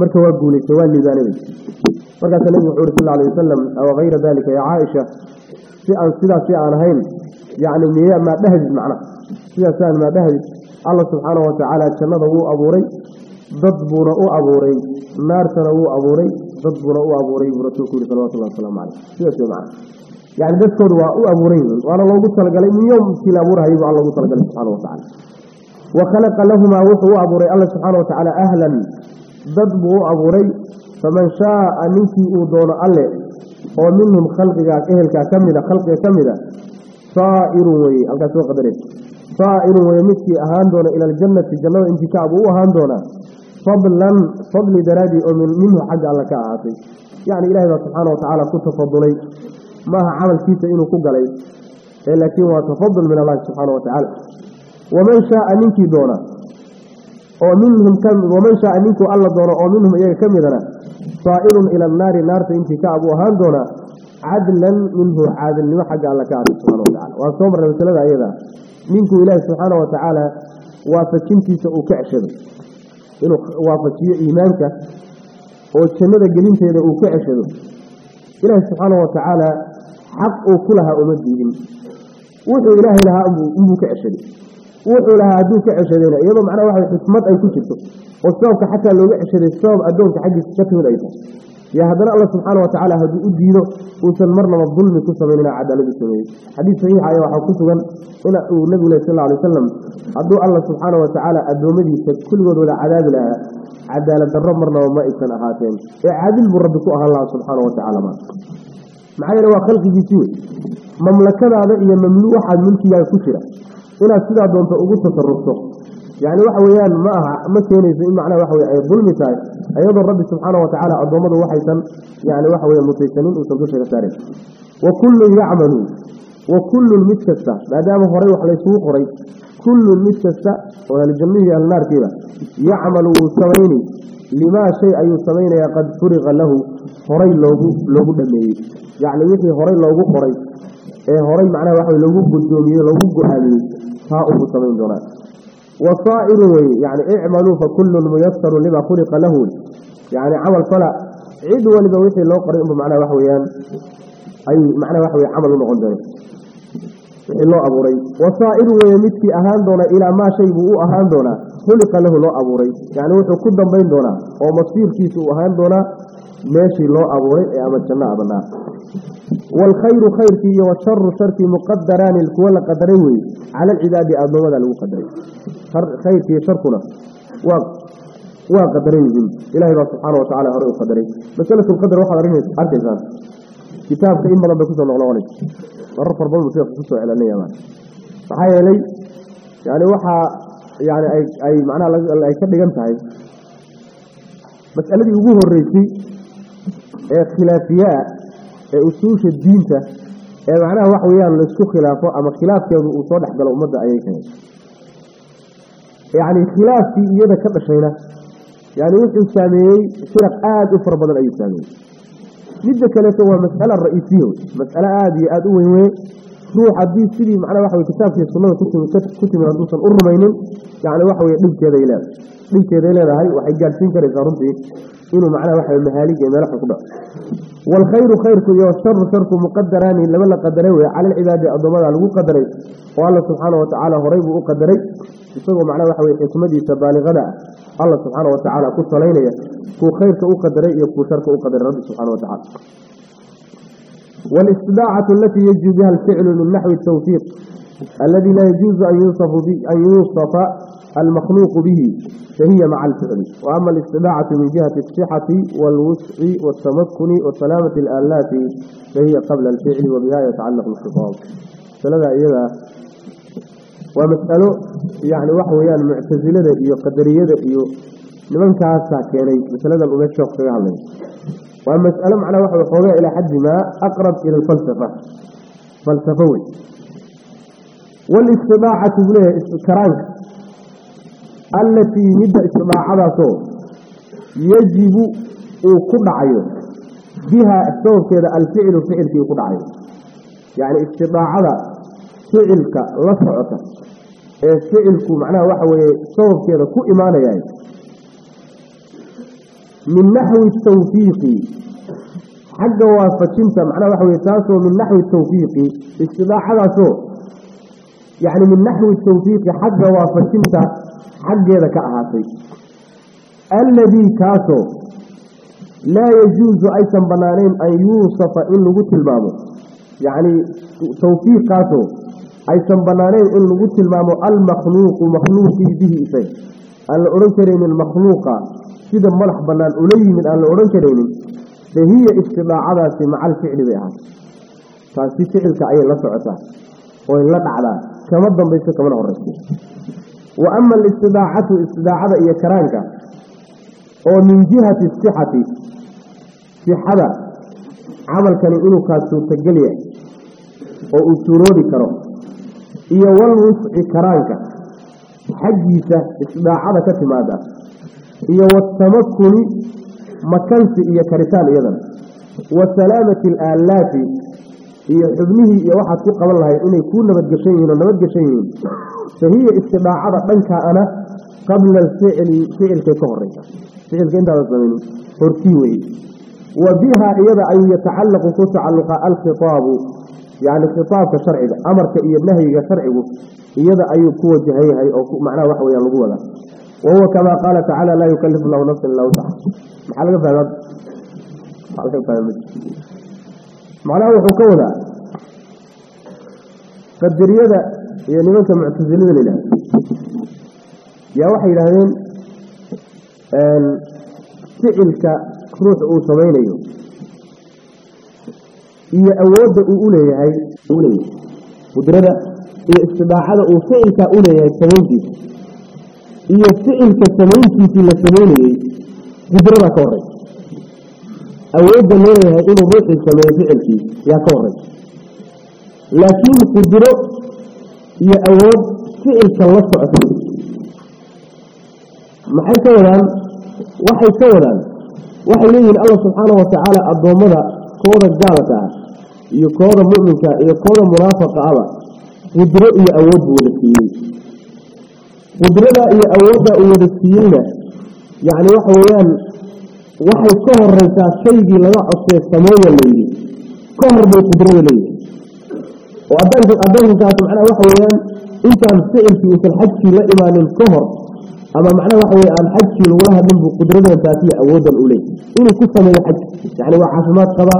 marka waa guulaystay si aan sidaas si aan ahayn yani miya maa dhahdid macnaha sidaas aan maa dhahdid alla subxaanahu watacaala jannada wuu abuuray dad buuna u abuuray naartana wuu abuuray dad buuna u abuuray buu rasuulku yihi salawatullahi wasalaamu caleyh sidaas wey macna. Yani dadkoodu waa u abuuran waana loogu talagalay min yowmkii la abuurahayay buu alla ugu talagalay subxana watacala wa khalaqa lahumaa wuxuu u abuuray alla subxaana watacaala ahlan. Dad buu u abuuray faman shaaa ninkii uu doono alle oo minhum khalqigaas ehelkaa ka mida khalqiga ka mida saa'irun weye halkaas soo qadareen saa'irun weye midkii ahaan doona ila aljannati jannada intikaab u ahaan doonaa fadlan fadli daraadii oo minhu xagga alle ka ahaatay. Yacni ilahay baa subxaana watacaala ku tafadulay maaha camalkiisa inuu ku galay ee laakiin waa tafadul min allahi subxaana watacaala waman shaaa ninkii doona oo minhum waman shaaa ninkuu alla doono oo minhum iyaga ka midana saa'irun ila annaari naarta intikaab uu ahaan doonaa cadlan minhu caadilnimo xagga alla ka aatay subxana watacala waan soo marnay masalada ayada. Ninkuu ilaahi subxaana watacaala waafajintiisa uu ka ceshaday. Inuu waafajiyo iimaanka oo jannada gelinteeda uu ka ceshado ilaahi subxaana wa tacaala xaq uu ku lahaa uma diidin. Wuxuu ilaahay lahaa inbuu ka ceshaday. Wuxuu lahaa hadduu ka ceshadayna iyadoo macnaha waxa xikmad ay ku jirto oo sababka xataa looga ceshaday sabab addoonka xaggiisa ka timid ay tahay yo haddana alla subxaana wa tacaala hadduu u diido uusan marnaba dulmi ku samaynin cadaaladu sameeyey. Xadiis saxiixa ayaa waxaa ku sugan in uu nebigu leh sal alay wasalam hadduu alla subxaana wa tacaala addoommadiisa kulligood wada cadaabi lahaa cadaalad darro marnaba ma aysan ahaateen. Ee caadil buu rabbi ku ahaan lahaa subxaana wa tacaala ma maxaa yeele waa khalqigiisii wey mamlakadaada iyo mamlu waxaad mulkigaaga ku jira. Inaad sidaa doonto ugu tasarufto يعني واحد ويان معها ما تيني زي معنا واحد ويا ظلم تاعي أيضا الرب سبحانه وتعالى أضمره واحدا يعني واحد ويا متيسنين إلى الكثارين وكل يعمل وكل المتكسة ما دام خريج وحلي سو خريج كل المتكسة ولجميع النار كذا يعمل سويني لما شيء أي سويني قد فرغ له خريج لوجو لوجو دمي يعني مثل خريج لوجو خريج إيه خريج معنا واحد لوجو بدمي لوجو هذا ها أبو سمين جرات وصائر يعني اعملوا فكل ميسر لما خلق له. يعني عمل صلاة عدوى لبويحي الله قريبا بمعنى وحويان أي معنى وحوي عمل مغندر الله أبو ري. وصائر ويمت في أهاندونا إلى ما شيبه أهاندونا خلق له لو أبو ري. يعني وحو كدا بين دونا. ومصير كيسو أهاندونا ماشي لو أبو ري. يا أمد جنة أبنى والخير خير فيه والشر شر في مقدران الكوى لقدريوي على العباد أبو ذا المقدري خير فيه شر كنا وقدرين جم إلهي سبحانه وتعالى هرئي القدري مسألة القدر واحد رميز أركزان كتاب خئين مضم بكثة الله عليك الرفع البلد فيه خصوصه على النية مان فحايا لي. يعني واحد يعني أي, أي معنى اللي كان لقمت هاي. مسألة يبوه الرئيسي إيه، خلافيات. Ee usuusha diinta ee macnaha wax weeyaan laysku khilaafo ama khilaafkeedu uu soo dhex galo ummadda ayay kahay yacni khilaafkii iyada ka dhashayna yani wuxuu saameeyey firaq aada u fara badan ayuu saameeyey. Midda kaleeto waa mas'ala ra'iisiya wey mas'ale aada iyo aada u weyn weye ruux haddii sidii macnaha waxa wey kitaabkii sunnada ku timid hadduusan u rumaynin yani waxa weye dhibkeeday leedahay. Dhibkeeday leedahay waxay gaadhsiin karaysaa runtii إنه معنا واحد المهالي جاي ملح وقضاء والخير خيركم والشر شر مقدران إلا ما قدروا على العباد أضمان على قدري والله سبحانه وتعالى هريب قدري يصيبوا معنا واحد ويحكمدي سبالي غدا الله سبحانه وتعالى كل صلينا كو خيرك قدري يكو شرك قدري رب سبحانه وتعالى. والاستداعة التي يجي بها الفعل من نحو التوفيق الذي لا يجوز أن يوصف, أن يوصف المخلوق به فهي مع الفعل. وأما الاستداعة من جهة الصحة والوسع والتمكن وسلامة الآلات فهي قبل الفعل وبها يتعلق الخطاب. فلذا إذا ومسألة يعني وحويا المعتزلة إيو قدرية إيو لمن كاسا كيني مثلا الأمشوق فيها الله ومسألة معنى وحوى حوالي إلى حد ما أقرب إلى الفلسفة. فلسفوي. والاستباعة له كرانك allatii midda istidaacadaasoo yajibu uu ku dhacayo biha sababkeeda alficilu ficilkii ku dhacayo yacni istidaacada ficilka la socota ee ficilku macnaha waxa weeye sababkeeda ku imaanayahay min naxwi tawfiiqi xagga waafajinta macnaha waxa weye taasoo min naxwi tawfiiqi istidaacadaasoo yacni min naxwi tawfiiqi xagga waafajinta xaggeeda ka ahaatay. Alladii kaasoo laa yajuusu aysan bannaanayn an yuusafa in lagu tilmaamo. Yacnii tawfiiqkaasoo aysan bannaanayn in lagu tilmaamo almakhluuqu makhluuqii bihi isaga aan la odhan karaynin makhluuqa sida madax bannaan ula yimid aan la odhan karaynin fahiya istidaacadaasi macal ficli bay ahaatay. Taasi ficilka ayay la socotaa wa ama alistidaacatu istidaacada iyo karaanka oo min jihati sixati sixada camalkani inuu kaa suurtagel yahay oo uu suuroobi karo iyo walwusci karaanka xaggiisa istidaacada ka timaada iyo watamakuni makansi iyo karitaan iyadana wa salaamati alaalaati iyo xubnihii iyo waxaad ku qaban lahayd inay kuu nabadgeshan yihiin oo nabadgeshan yihiin فهي اتباع عرب أنك أنا قبل الفعل فعل كتغريك فعل كنت أرزمين هرتيوي وبها إيضا أن يتعلق قصة على الخطاب. يعني خطاب كشرعي. أمر كإيبنهي كشرعي. إيضا أن يكون جهيها أو معنى وحوة ينقوه وهو كما قال تعالى لا يكلف الله نفسا إلا تعالى محلق فهمت؟ محلق فهمت؟ معنى وحوة كولا قدر يدا iyo nimanka muctasilada la yidhahdo. Yaa waxay yidhaahdeen ficilka ruux uu samaynayo iyo awoodda uu uleeyahay uleeyahay qudrada iyo istidaacada uu ficilka uleeyahay samayntiisa iyo ficilka samayntiisii la samaynayey qudradaa ka horey awoodda leeyahay inuu ruuxii sameeyo ficilkii yaa ka horey laakiin qudro يأود في الكلاس أكثر ما حي سوران وحي سوران وحي ليهن الله سبحانه وتعالى أبوامنا كورا جالتا يكورا مؤمنكا يكورا مرافقة على قدرة يأود ولكيين قدرة يأود ولكيين يعني وحيان وحي كهر ريسا شيدي لنا عصي السماوية ليه كهر بي قدرة ليه وعدان في القدام انتهت معنا وحويان انت مستقل في انت الحج في لإيمان الكهر أما معنا وحويان الحج في الولاها من قدرنا الذاتية اوضا الاولي إنه كفة من الحج يعني واحد حفمات قبع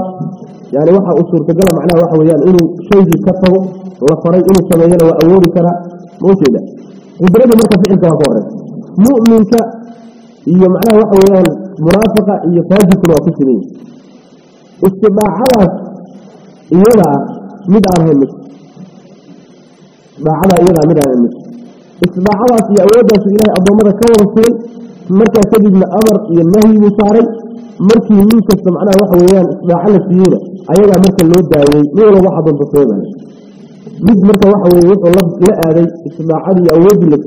يعني واحد اصور تجلى معنا وحويان إنه شيء كفه وفري إنه سمينا واولي كرا موشي ده قدرنا مرتا في انتها قرر مؤمنك هي معنا وحويان مرافقة هي فاجك الوقت سنين استباع على إيه لا مدعا هاي مستوى على إيرا مدى عمد إصباح الله في أولادة إلهي أبو مدى كوره سيل مركا مصاري مركا يمينك استمعنا وحويان إصباح الله في إيرا أيضا مركا اللود داوي مولا واحدا بصيبا يعني. مد مركا وحويان الله لا أري إصباح الله أولاد اللي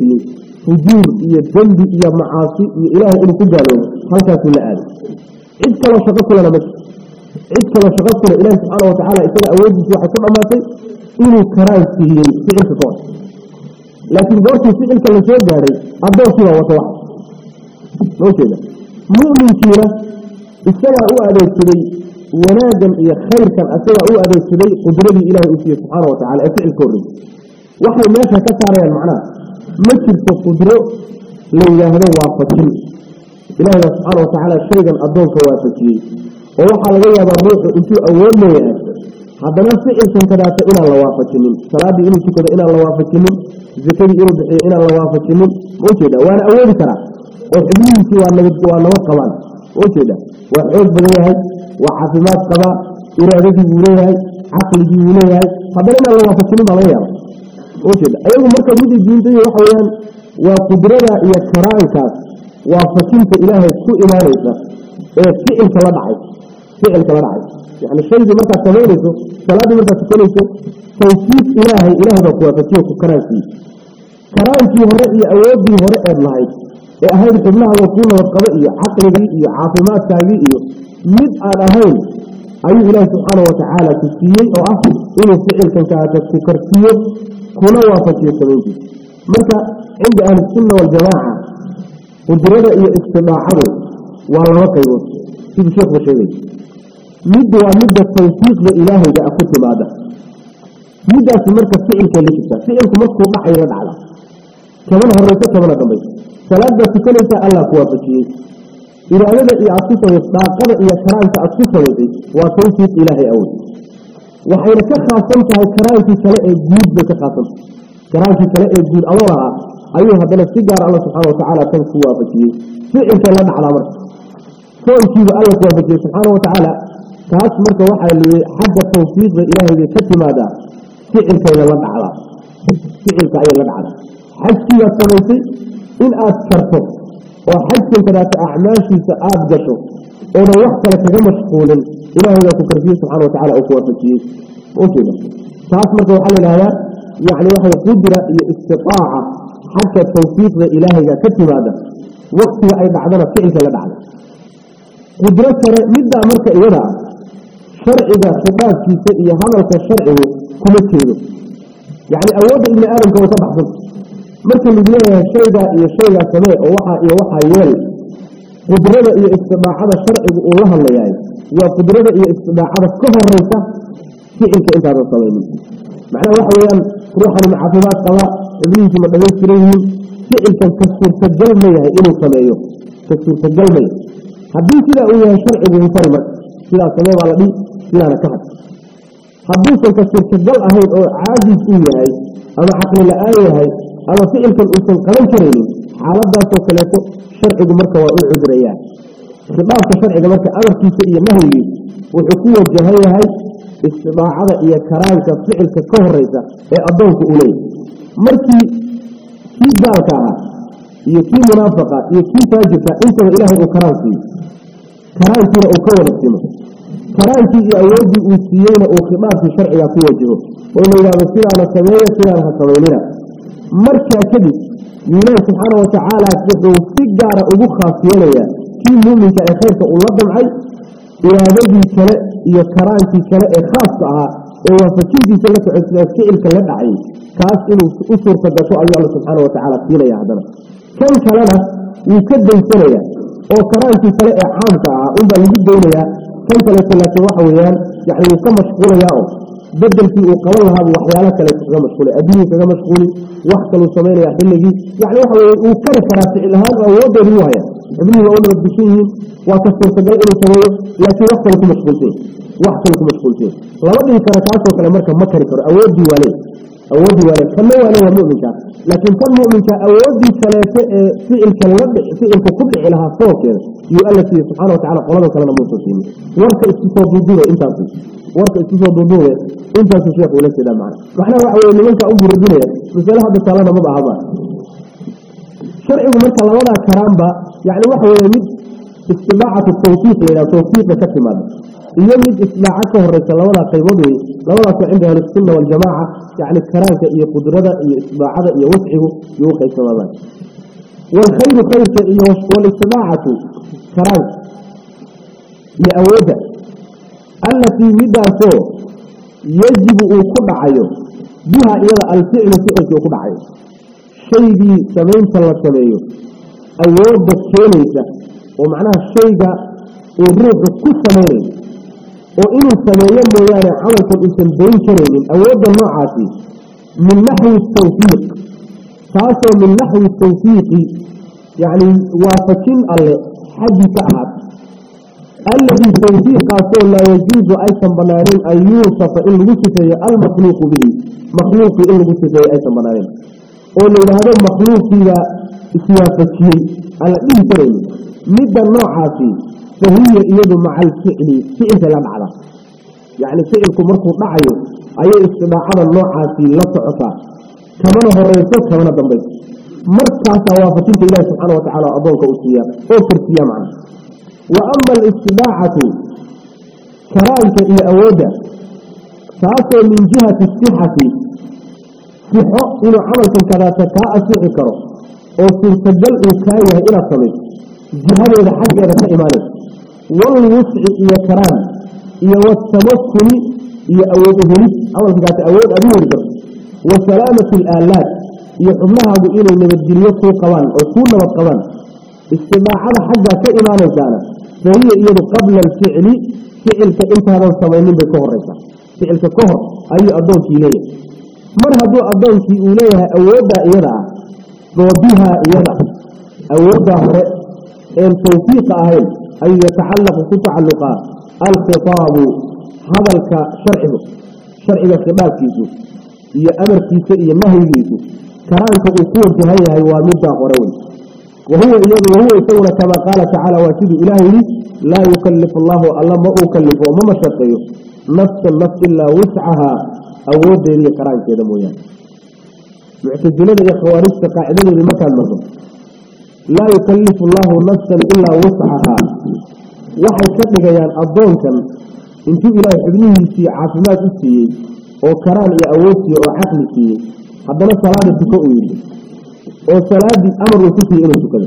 معاصي إيا إلهي إلي كجالون. خلقا في الأري إذ كلا شكاك لنا عدك ما شغلت له سبحانه وتعالى إسان أوجه في حكم أماتي إنه كرائز فيه فعل شطان لكن بورك فعل كالنسوات داري. أبدو سوى وتوحد نقول شيء ذا مؤمن كيرا إسان هو أبي السبي ونادم إيا خير كان أسان أقوى أبي السبي قدرني إله سبحانه وتعالى فعل كوري. وحي ماشا كتاريا المعنى مكر فقدره لو نوع فتحي إله سبحانه وتعالى شيئا أبدو سوى oo waxaa laga yaabaa ruuxu intuu awood leeyahay haddana ficilkan kadaata inaan la waafajinin salaaddii inuu tukado inaan la waafajinin zakadii inuu bixiyo inaan la waafajinin ma ujeeda waana awoodi karaa oo xubnihiisii waa nabad waa nabad qabaan ma ujeeda waa xoog badan yahay waa caafimaad qabaa iraadadii buu leeyahay caqligii buu leeyahay haddana inaan la waafajinin baa laga yaaba ma ujeeda ayagu marka midii diintay waxa weyaan waa qudrada iyo karaankaas وافكنت إله سوء إلهي فئل كلاب عيد فئل كلاب يعني الشيء دي مرتك تميرسه كلاب مرتك تميرسه توفيف إلهي إلهي ذاك وافكيوك كرانتي كرانتي هو رأي أودي هو رأي بلعيد إيه، أهيد في الله وطولة والقبائية عقل بيئي عاطمات تابيئي إيه. مدعى الأهيد أي إله سبحانه وتعالى تسيين أو أفضل إنه فعل كان شاهدك كركير كنوا فكير سبيل مركة عند أهل السنة والجماعة. Qudrada iyo istidaacadu waa laba qaybood siduu sheekhu sheegay. Mid waa midda tawfiiqda ilaahayga ah ku timaada middaasi marka ficilkay la jirtaa ficilku markuu dhacay dhacda. Kamana horeyso kamana dambayso salaada tukanaysa allah ku waafajiyey iraadada iyo aad ku samays daaqada iyo karaanka aad ku samaysay waa tawfiiq ilaahay awood. Waxayna ka khaasan tahay karaankii kale ee guud bay ka khaasantahay karaankii kale ee guud adoo lahaa أيها بل السجار الله سبحانه وتعالى تنسوا فكيه فعل فلان على مرك فعل كيف ألا تنسوا سبحانه وتعالى فأسمرك واحد اللي حد التنسيط بإلهي بكت ماذا فعل فلان على فعل فلان على حسي التنسي إن أذكرته وحسي ثلاثة أعماش سأذكرته إن وقت لك غمش قول إلهي بكت سبحانه وتعالى أخوة فكيه وكذا فأسمرك واحد لها يعني واحد قدرة لإستطاعة marka yani tawfiiqda ilaahayga ka timaada waktiga ay dhacdana ficilka la dhacda. Qudro kale middaa marka iyada ah sharciga khitaabkiisa iyo hadalka sharcigu kuma jeedo yacni awoodda ibni aadamka way ka baxsanta marka lagu leeyahay shaygaa iyo shaygaa samee oo waxaa iyo waxaa yeel qudrada iyo istidaacada sharcigu uu la hadlayahay waa qudrada iyo istidaacada ka horeysa ficilka intaadan samaynin macnaha waxa weeyaan ruuxani ma caafimaad qaba xubnihiisu ma dhamaystiran yihiin. Ficilkan ka suurtagal ma yahay inuu sameeyo ka suurtagal ma yahay haddii sidaa uu yahay sharcigu hufari marka sidaa samee baa la dhihi sidaana ka had hadduusan ka suurtagal ahayn oo caajis uu yahay ama caqli la'aan yahay ama ficilkan uusan qaban karaynin xaaladaasoo kaleeto sharcigu marka waa u cudrayaa khidaabka sharciga marka amarkiisa iyo nahyigiisa wuxuu ku wajahan yahay istidaacada iyo karaanka ficilka ka horeysa ee addoonku uu leeyahy markii kii gaalka ahaa iyo kii munaafaqa iyo kii faajirka intaba ilaahay uu karaan siiyo karaankiina uu ka wada simo karaankii iyo awooddii uu siiyeyna uu khidaabkii sharciga ku wajaho. Oo la yidhahdo sidaana sameeya sidaana ha samaynina markaa kadib ilaahi subxaana watacaala wuxuu si gaara ugu khaas kii muuminka ee khayrka uu la damcay إرادتي كلا هي كرائتي كلا خاصة هو فكنتي كلا تعسلك إلك لا دعي. كاس إلو أسر فدسو الله سبحانه وتعالى فينا يا عدنا. كم كلامه يكدم سريا أو كرائتي كلا عامة أمبا لجد دينيا كم كلا سلاتي وحويا يعني يقام مشغول ياعو بدل في قولها وحيالة كما تقولي أبيه كما تقولي وحكا لصمانة يا حبيل نجي يعني وكان فراسي إلى هذا ووضع بيوها يعني عبيني ما أقول ربكيهم وكثر سجل إلى صمانة لكن وحكا لكم مشغولتين. وحكا لكم مشغولتين. فلا بدل كان كعاصر كلمركا مكاركا أولي بيوالي أودي ولا كم هو أنا مؤمن. لكن كم مؤمن كا أودي ثلاثة في الكلب في الكوب لها صوكر يؤلف في سبحانه وتعالى قرآن كلام مرسلين ورث استفاد بدوه أنت أنت ورث استفاد بدوه أنت أنت شيخ ولا سلام عليك فاحنا أول من ينسى أول رجلا بس لها بالسلام ما بعضها شرعي من كلامنا كرامبا يعني واحد ويميد استماعة التوثيق إلى توفيق لكتمان يمد إصلاحات هرسة لولا قيبضي لولا فعند أهل السنة والجماعة يعني كرانك إيه قدرة إيه إصلاحات إيه وسعه يوقع سببات والخير خيرك إيه والإصلاعة كرانك لأوجه التي في مداته يجب أقبع يوم بها إيه الفعل فئة أقبع يوم شيء بسمين ثلاث سمين أوجه كينيسة ومعناها الشيء ده وروح كل سمينيسة وإن وإنه سمايان ميانا عمل كالإنسان بين كريمين أود المعاتي من نحو التوفيق فأسوى من نحو التوفيق يعني وافكين الله حد تعب الذي توفيق أسوى لا يجيز أيسا بنارين أن يوصف إن رسفه المخلوق به مخلوق إن رسفه أيسا بنارين وإنه هذا المخلوق هي سيافكين على إن كريمين مدى المعاتي فهي إيده مع الفعل فئة لمعلا يعني فئلكم مركوا معي أي استماع على النوع في لطعفة كمان هو ريسوك كمان الضمبي مركا توافتين إله سبحانه وتعالى أبوك أسيا أو فيها معنا. وأما الاستماعة كرائك إلى أودة فأسوا من جهة السحة في حق إلى عملك كذا تكاءس عكره وفي تدلق كايه إلى الصميم جهة إلى حق إلى إيمانك والوسع إيا كرام إيا والتوكل إيا أود هلس أولا فقالت أود أبي هلسر وسلامة الآلات. إيا حمها بإلي لمجرية القوان أصول والقوان استماع حتى حاجة كإيمان الزانة. فهي إيا قبل الفعل فعل كإنتها من سوالين بكهر. فعل كهر أي أدوك إليه. مرهدو أدوك إليها أود إيرا وبها إيرا أود إيرا التوفيق أهل. أي يتحلق كتعلق الخطاب هذا الشرعه شرع الخباب كيسو هي أمر كيسو هي مهي كيسو كرانك أقوى جهي هاي ومدى قرون وهو إليه وهو يصور كما قال تعالى واشد إلهي لا يكلف الله ألا ما أكلفه وما مشتقيه نفس النفس إلا وسعها. أود إلي كرانك يدمو يعني يعتدلون يا خوارج تقاعدون لمكان مظلم لا يكلف الله نفسا إلا وسعها. Waxay ka dhigayaan addoonkan intuu ilaahay xubnihiisii caafimaad u siiyey oo karaan iyo awood siiye oo caqli siiyey haddana salaada duko uu yidhi oo salaadii amar uu ku siiyey inuu tukado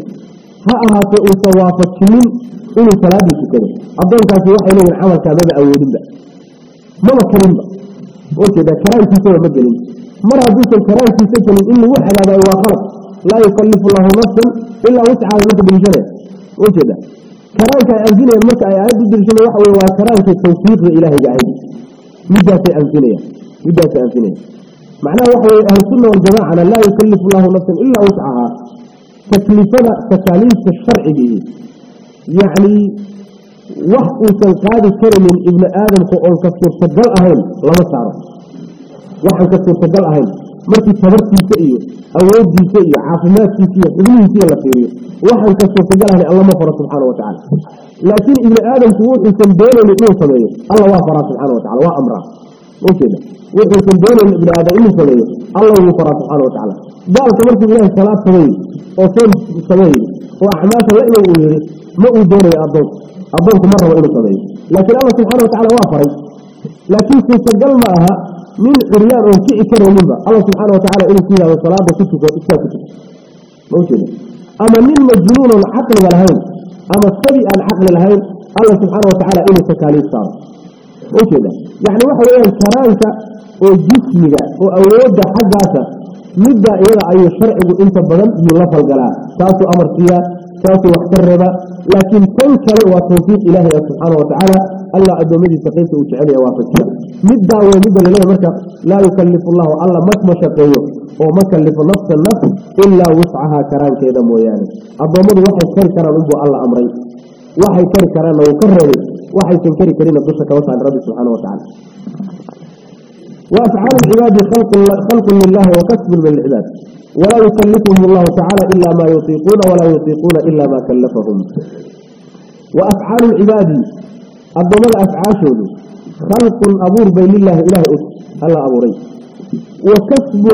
ha ahaatee uusan waafajinin inuu salaadii tukado addoonkaasi waxay leeyihin camalkaa maba awoodinba maba karinba ujeeda karaankiisaba ma gelin mar hadduusan karaankiisa kelin in lagu cadaabaayo waa qalab laa yukallifu allahu nafsan ilaa wuscaha marka deliishanaya ujeeda كرانك أنزلي المك أيام بدل شنو واحد وكرانك التوفيق إله جاهد مدات أنزلي مدات أنزلي معناه واحد أهل السنة والجماعة أن لا يكلف الله نفسا إلا وسعها تكلفة تكاليف الشرع به يعني وحق سنقاد كرم ابن آدم كأول كفر سجل أهل لا نسعر وحق كفر سجل أهل مركي تبرتي كأيه أودي كأيه عافماتي كأيه إذنه كأيه لفيريه واحد كالسوف جاله الله مفرة سبحانه وتعالى لكن إلى آدم تقول إنسان دوله لإنه صليه الله وفرة سبحانه وتعالى وأمره وكذا وإنسان إن دوله لإبن آدم إنه صليه الله وفرة سبحانه وتعالى دعوة مركي الله ثلاث صليه وثلاث صليه وأحماسه لأيه ما أودوني يا أبوك مرة وإنه صدي لكن الله سبحانه وتعالى وافر لكن في سجل معها من عريان أنتي إكره منها الله سبحانه وتعالى إنه فيها وصلاة بسيطك وإستاذك موجود. أما من مجنون العقل والهين أما السبيع العقل والهين الله سبحانه وتعالى إنه سكالي الصار موجود. يعني واحد يقول كرانتا وجسمك وأولودة حقاتا مدى إيه أي شرعه إنت من يلف القلاء تاسو أمر فيها كاس وحترب لكن تنكر وتوفيق إله سبحانه وتعالى. الله أدومي سقيت وتعالي وافك مدة ومدة لله مرك لا يكلف الله الله مك مشقيه وما كلف نفس النفس إلا وسعها كرام كذا مويان أدومي واحد كر كرام أبو الله أمري. واحد كر كرام وكرر واحد تنكر كرين الدوسة كوسع الرب سبحانه وتعالى. وأفعال العباد خلق خلق لله وكسب من العباد. ولا يكلفهم الله تعالى إلا ما يطيقون ولا يطيقون إلا ما كلفهم. وأفعال العباد الضمان أفعاشه خلق أبور بين الله إله الله أبوري. وكسب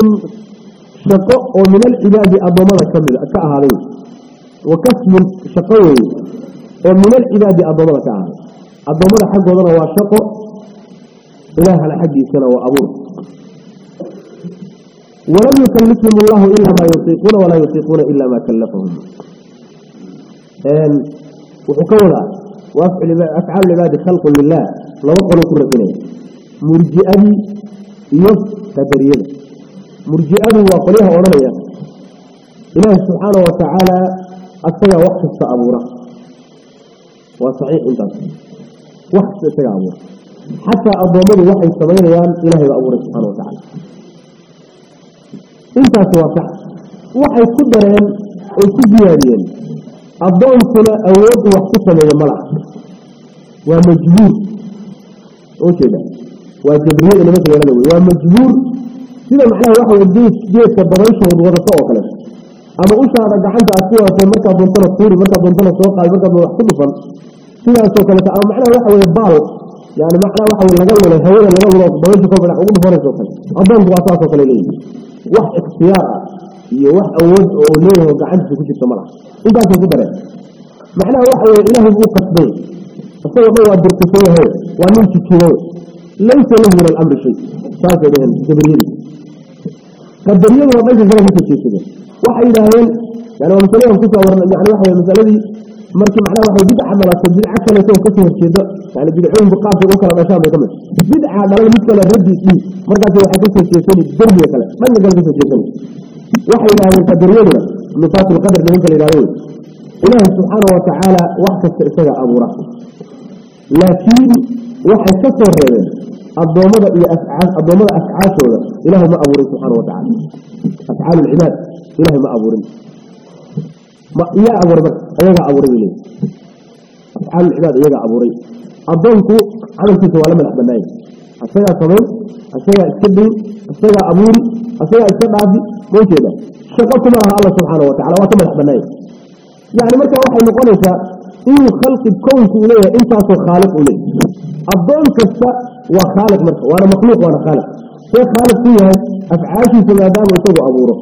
شقاء من العباد الضمان كمل كأهالي. وكسب شقوي ومن العباد الضمان كأهالي. الضمان حق وضنا وشقاء إله على حد سنة وأبوه ولم يكلفهم الله إلا ما يطيقون ولا يطيقون إلا ما كلفهم. وحكونا وأفعال العباد خلق لله لو قلوا سنة مرجئني يف تدريد مرجئني وقليها ورمية إله سبحانه وتعالى أستيى وقت السأبورة وصحيح أنت. وقت السأبورة حتى الضمير وحي سمينيان إلهي وأبوره سبحانه وتعالى. intaas waa sax waxay ku dareen ay ku diyaariyeen. Addoonkuna awood wax ku sameeya malaha waa majbuur jeeda waa jabriya inama sagaalada wey. Waa majbuur sida macnaha waxa wey geedka dabayshood wadata oo kale. Ama ushaada gacanta aad ku wadatay markaad doontana tuuri markaad doontana soo qaad markaad wax ku dhufan sidaasoo kaleta ama macnaha waxa wey baal. Yani macnaha waxa laga wulay hawada laga wula dabaysha kor ugu dhufanayso kale. Addoonku waa saasoo kale leeyihi وح اختيار. يوح أود أوليه وقعدت في كل سمرة إذا كنت بره معناه وح إله هو قصدي فصار هو أدرك فيه ومن تكيه ليس له من الأمر شيء. فاز به جبريل فجبريل هو ما يجي جبريل كذا وح إلى هين يعني مثلاً كذا يعني وح مثلاً markii macnaha waxay bidca dhalatay bidca kale soo ka soo horjeedo yani bidcooyinku qaabkay u kala dhashaan bay ka bidca dhalay mid kale raddiisii markaas waxay ka soo jeesani derbiga kale dhanka kale ka soo jeesani. Waxay yidhahdeen qadariyaduna nufaat lqadar nimanka la yidhahdo. Ilaahi subxaana wa tacaala wax kasta isaga abuura. Laakiin waxay ka soo reebeen addoommada iyo addoommada afcaashooda ilaahay ma abuurin subxaana wa lcibaad ilaahay ma abuurin yaa abuuray marka ayagaa abuuray bay leeyihi afcaal cibaad iyagaa abuuray. Addoonku camalkiisa waa la madax banaayay isagaa samayn isagaa iska dayn isagaa abuuri isagaa iska dhaafi ma ujeeda shaqo kuma laha alla subxaana wa tacala waa ka madax banaayay yani marka waxay noqonaysaa inuu khalqi kownku uu leeyahay intaasoo khaaliq uu leeyahay. Addoon kasta waa khaaliq marka waana makhluuq waana khaaliq. See khaaliq ku yahay afcaashiisa maadaama isagu abuuro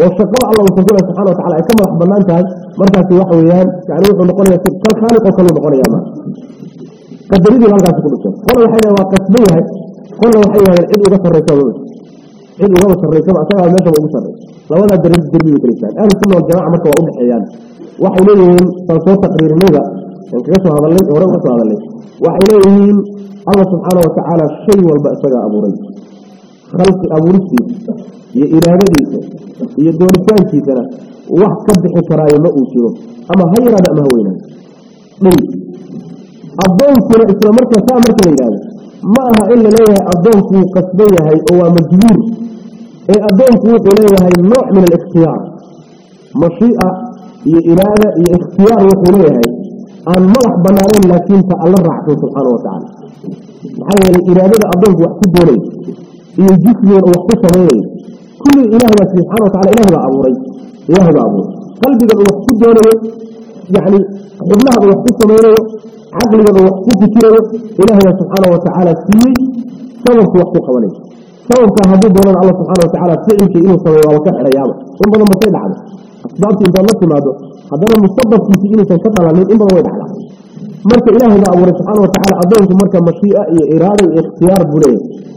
وشفاء الله وشفاء سبحانه وتعالى. إيه كما أحبنا أنت مركز وحويان يعني يقول لقونا يسير كل خالق وكل إيه إيه ما. ياما كالدريد يلقى سيكون الشيء كل وحيه وقسميه كل وحيه العيد وقف الرسول العيد وقف الرسول أصلا على ماشا ومسر لو أنا دريد دريد الإسلام يعني. أهل السنة والجماعة مركة وعود الحيان وحوليهم تنصوص تقرير ميزة يعني كيسوا هذا الليل ورغم كيسوا هذا الليل وحوليهم الله سبحانه وتعالى الشيء والبأس يا أبو رجل khalqi abuuristiisa iyo iraadadiisa iyo doonitaankiisana wax ka bixi karaayo ma uu jiro ama ha yaraado ama ha weynaado dhil addoonkuna isla marka saa marka la yidhahdo ma aha in la leeyahay addoonku wuu qasban yahay oo waa majbuur. Ee addoonku wuxuu leeyahay nooc min alikhtiyaar. Mashii'a iyo iraada iyo ikhtiyaar wuxuu leeyahay aan madax banaanayn laakiin ta alla raacsan subxaana wa tacaala. Maxaa yeelay iraadada addoonku wax ku doonay إيه جسم وقته مين كل إله سبحانه وتعالى إله بأبوري إله بأبوري قلب جد وقته جانبه يعني قبلها وقته مين عقل جد وقته كيره إله سبحانه وتعالى فيه سبب وقته قواني سبب كهدو دون الله سبحانه وتعالى فيه إنه سبب وكه عليها ثم لما تيد عنه أصدارت إنت الله سماده هذا المصدف في سيئنه كان كتب على مين إنه ويد مرك إله ما أبو سبحانه وتعالى عظيم مرك مشيئة إرادة اختيار بله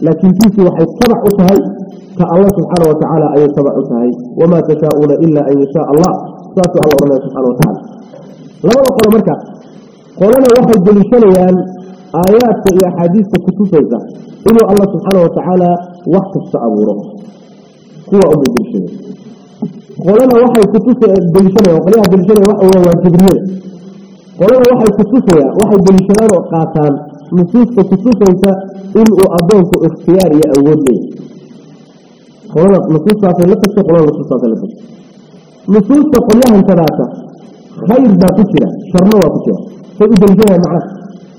لكن فيه واحد صبع أسهل كالله سبحانه وتعالى أي صبع أسهل وما تشاءون إلا أن يشاء الله صلى الله سبحانه وتعالى لما قال مرك قولنا واحد بلشانيان آيات إلى حديث كتوفة إنه الله سبحانه وتعالى وقت السأبوره هو أبو بلشانيان قولنا واحد كتوفة بلشانيان وقليها بلشانيان وهو جبريل ولما واحد كتوسيا واحد بالشرار قاتل نصيص كتوسا إنت إن أبنك اختيار يا أولي. خلنا نصيص ثلاثة شغلان نصيص ثلاثة نصيص كلهم ثلاثة خير ما تكتب شر ما وكتيرة فإذا الجوا معه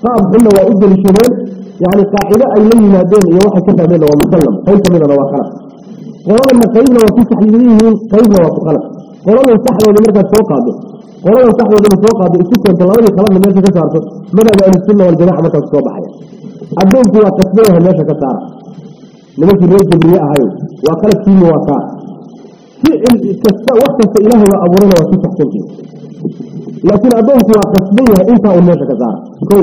قام قلنا وإذا الشمال يعني قاعدة أي لم ينادين يا واحد كذا بينه ومسلم. خير من الواحد قالوا إن خيرنا وكتيرة خيرنا وكتيرة قالوا إن سحر ولا مركز فوق هذا. ولو صحوا ذلك فوقها بإسكتهم تلاوية خلاف من ناشا كسارته من أبو أهل السنة والجماعة مثل الصوبة حيا أبين كوا تسميها من ناشا كسارة من أجل ريج الرياء هاي وأقلب في مواساة. وقت سإله أبو رنا وكي تحتمك لكن أبين كوا تسميها إنساء من ناشا كسارة كو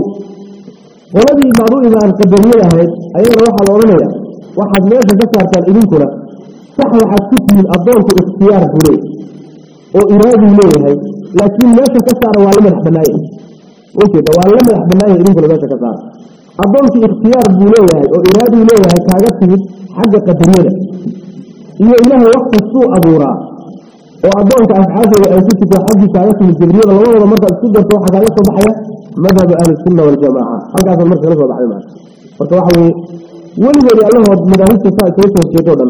ولدي المعضوء إذا أنت ليها هاي أين روح على أولانيا واحد ناشا كان الإبن كلا صحوا حسكت من في اختيار هريك وإرادة ليه هاي لكن ما كسر ولا مدح بالله أوكي وعلم مدح بالله يريد ولا كسر. أظن في اختيار بنيه أو إرادة بنيه كاغتيد حق قدميره هي انه وقت السوء أبورا. وأظن في حاجة أو تكتب حاجة ثالثه من الجريده لو ما مرت سدته حاجة لا تصبحها مذهب أهل السنة والجماعة. حاجة في المركز الأول بعد ما فتوحوا ولذلك الله مدارس التساعد كيف تشيطه دم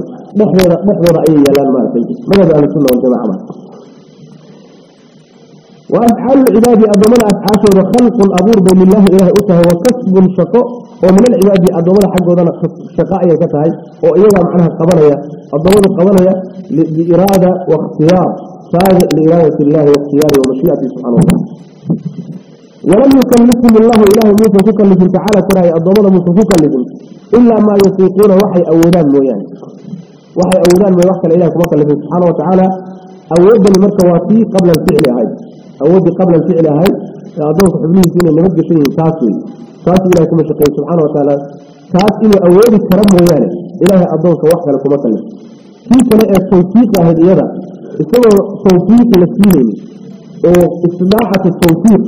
أي يلان مالك مجد أن يكون له الجماعة وأفعال العبادة أضمن أفعاته وخلق الأبور بين الله إله أسه وكسب شقاء ومن العبادة أضمن حقه دانا شقائي كتاعي وإيضا معنها قبلها أضمن قبلها لإرادة واختيار صادق لإرادة الله واختياره ومشيئة سبحان الله ولم يكلفهم الله إله موسى لكم تعالى ترى أضمن موسى تكلف إلا ما يفيقون وحي أولان مويان وحي أولان مويان وحي أولان مويان سبحانه وتعالى أولان مركواتي قبل الفعل هذا أودي قبل الفعل هاي أعطوه حبيه فيني اللي مدى شيء تاتي تاتي إلهي كما شكيه سبحانه وتعالى. تاتي إلي أودي كرم وياني إلهي أعطوه كوحدة لكم مثلا كيف نقى التوفيق هذه يدا استوى توفيق لسينين واستناحة التوفيق.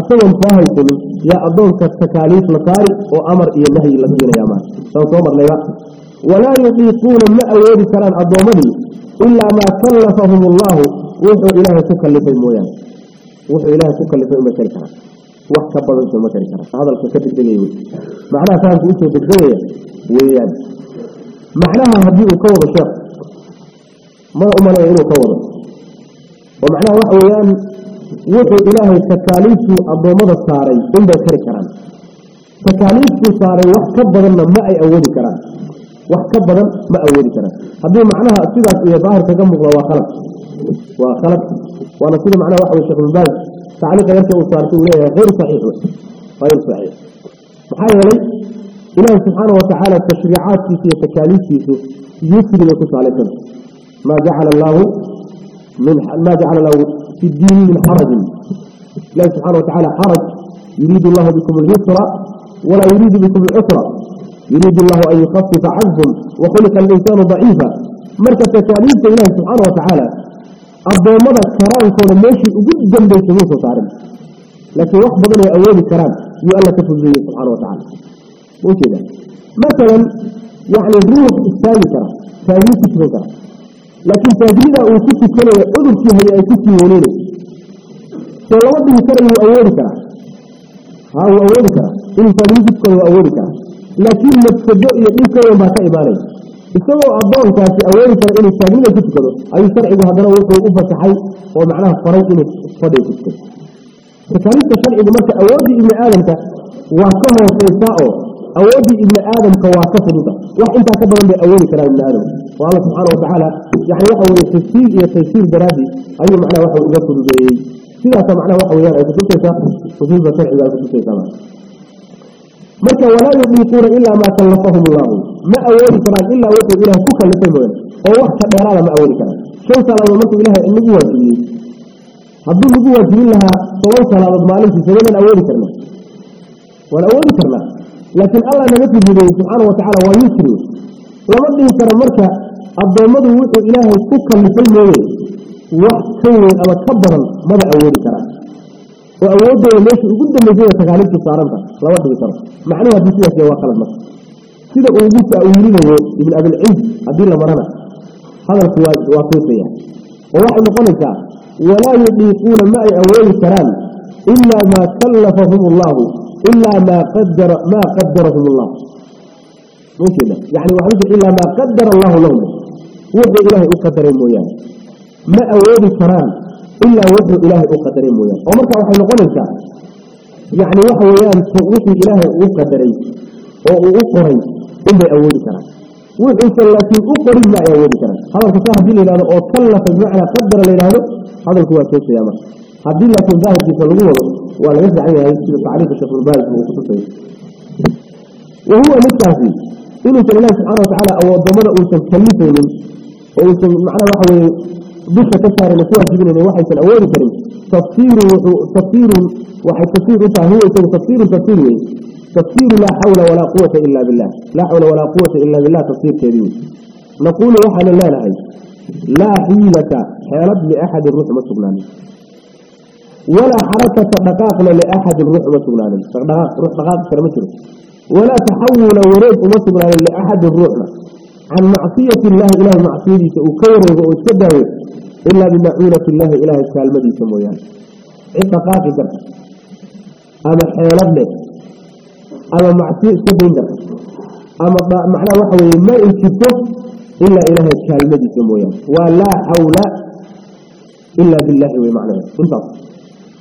أصلا فاهي سنين يا أعطوه كالتكاليف لطارق وأمر إيا الله إلا بينا يا مان سوف أمر لي ولا يطيقون ما أودي كرم أعطوه إلا ما كلفهم الله. وهو إلهي تكلف المياني وإله كل فهم وحي وكبر فهم كرتها هذا الكتاب الدليل معناه كان في أشياء كثيرة ويان معناها هذي الكور شر ما أمر إله كور ومعناه ويان وحي يعني. إله التكاليف أبو مضى صاري عند كرتها تكاليف صاري وكبر من ما أول كرتها وكبر ما أول كرتها هذي معناها أشياء ظاهر تجمع وخلق. وخلق. وأنا كل معنا واحد الشيخ الباز تعليق يرسى وصارته غير صحيح. غير صحيح. محايلا إله سبحانه وتعالى التشريعات في تكاليف تكاليفه يكتب ويكتب عليكم ما جعل الله من ما جعل الله في الدين من حرج. لا سبحانه وتعالى حرج. يريد الله بكم اليسر ولا يريد بكم العسر يريد الله أن يخفف عنكم وخلق الإنسان ضعيفا. مركز تكاليف إله سبحانه وتعالى؟ أبو مضى القرآن كون ماشي وجد جنب الصنوف صارم لكن وقت بدل أول الكلام يقال كفزي سبحانه وتعالى. مو كذا مثلا يعني الروح الثالثة ثانية كفزة لكن تجديد أو كفزة كلا أدر فيها لأي كفزة يونين فلا ودي مثلا هو أول كلام. ها هو أول كلام. إن ثانية كفزة أول كلام. لكن ما تفجأ يقول كلام بعد إبراهيم isagoo adoonkaasi awoodi kara inuu taagina ku tukado ayuu sharcigu haddana wuxuu u fasaxay oo macnaha faray inuu fadhiga ku tukado takaalifta sharcigu marka awooddii ibni aadamka waa ka hooseysaa oo awooddii ibni aadamka waa ka fududa wax intaa ka badan bay awoodi karaa ibni aadamka oo alla subxaana watacaala yani waxa weye tafsiir iyo taysiir daraadii ayuu macnaha waxa uga fududeeyey sidaasa macnaha waxa weyaan ay kutusaysaa nusuusta sharciga ay kutusaysaa marka walaa yudiiquuna ilaa maa kallafahum allahu ما أولي كلام إلا وقت إلى كوكا لتبين أو وقت كبيرا ما أول كلام شو سلام ومرت إليها النبوة دي هذو النبوة دي لها طول سلام ومالك سلام من أول كلام ولا أول كلام لكن الله نبتل جديد سبحانه وتعالى ويسر. ويسره ومرت مركا مركة الضمد وقت إليها كوكا لتبين وحكوين أما تكبرا ماذا أول كلام وأول دي ليش؟ وقد المجيئة تغاليك الصارمة لا وقت بكرة معنى هذه فيها سيواء خلال مصر sida ugu ta'wiilinayo ibn abilciz haddii la marana hadalku waa fiiqaya oo waxay noqonaysaa walaa yudiiquuna ma ay awoodi karaan ilaa maa kallafahum allahu ilaa maa qadara maa qadarahum allah mjeeda yani waxaa ilaa maa qadara allahu lahum wuxuu ilaahay u qadaray mooyaane ma awoodi karaan ilaa wuxuu ilaahay u qadaray mooyaane oo marka waxay noqonaysaa yani waxa weeyaan wixii أمي أولي كرام وإنسا لكن أقري ما أولي كرام هذا الكتاب دي لإلهانه أنا طلق المعنى قدر لإلهانه هذا. هو كيف سيامر هذا دي لكن ذاهب في فالغور وعلى يزع عنها يسير تعليق الشيخ البارك وقصصي وهو مكتازي إنه سأل الله سبحانه وتعالى أو الضمان أولي سنكليفه من أولي سنعنى وحوي بيشة تسارة لسوء جبنة واحد سنأولي كريم. تفسير تفسير وحي تفسير هو يسمى تفسير تفسير تصير لا حول ولا قوة إلا بالله. لا حول ولا قوة إلا بالله تصير كريم. نقول وحنا لا نعي لا حيلة حرب لأحد الروح سبلاني ولا حركة تقاق لأحد الرحمة سبلاني تقاق شرمة رحمة ولا تحول وريد الله لأحد الروح. عن معصية الله إلى معصية سأكيره وأتده إلا بمعونة الله إله السالمة سمويا إذا قاعدة أنا حيلة لك أما معصية سبين دخل أما معنى وحوه ما انتبه إلا إله الكلمة الجموية ولا حول إلا بالله ومعنى بالضبط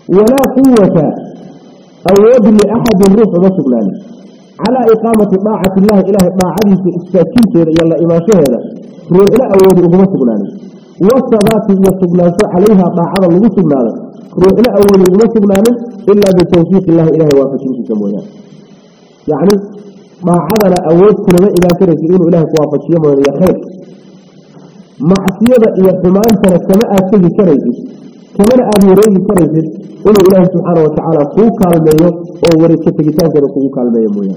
ولا قوة أعود لأحد روح رسولنا على إقامة طاعة الله إله طاعة استكنت يلا إما شهر روح لا أعود رسولنا والصلاة والسبلان عليها طاعة الله رسولنا روح لا أعود رسولنا إلا بتوفيق الله إله وفاكمة الجموية يعني ما حضر أود كلمة إلى كرس إنه إله كوافق يوم يخير مع سيادة إلى ثمان ترى السماء كل كرس كمان أبي ريج كرس إنه إله سبحانه وتعالى فوق المياه أو ورد كتكتان كرس فوق المياه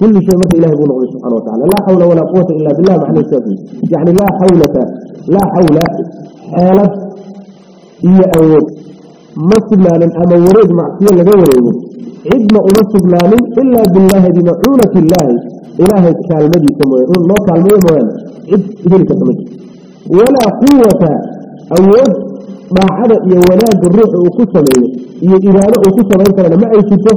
كل شيء ما إله يقول الله سبحانه وتعالى لا حول ولا قوة إلا بالله معنى الشافي يعني لا حول لا حول حالة هي أود مثلا أما ورد مع سيادة غير ورد عد ما أنصب لامن إلا بالله بمعونة الله. إله الكالمدي يقول الله كالمدي مهان عد إذن كتمك ولا قوة أول ما حدث حدا يولاد الروح وكسمين يإذان وكسمين أنا ما أيشبه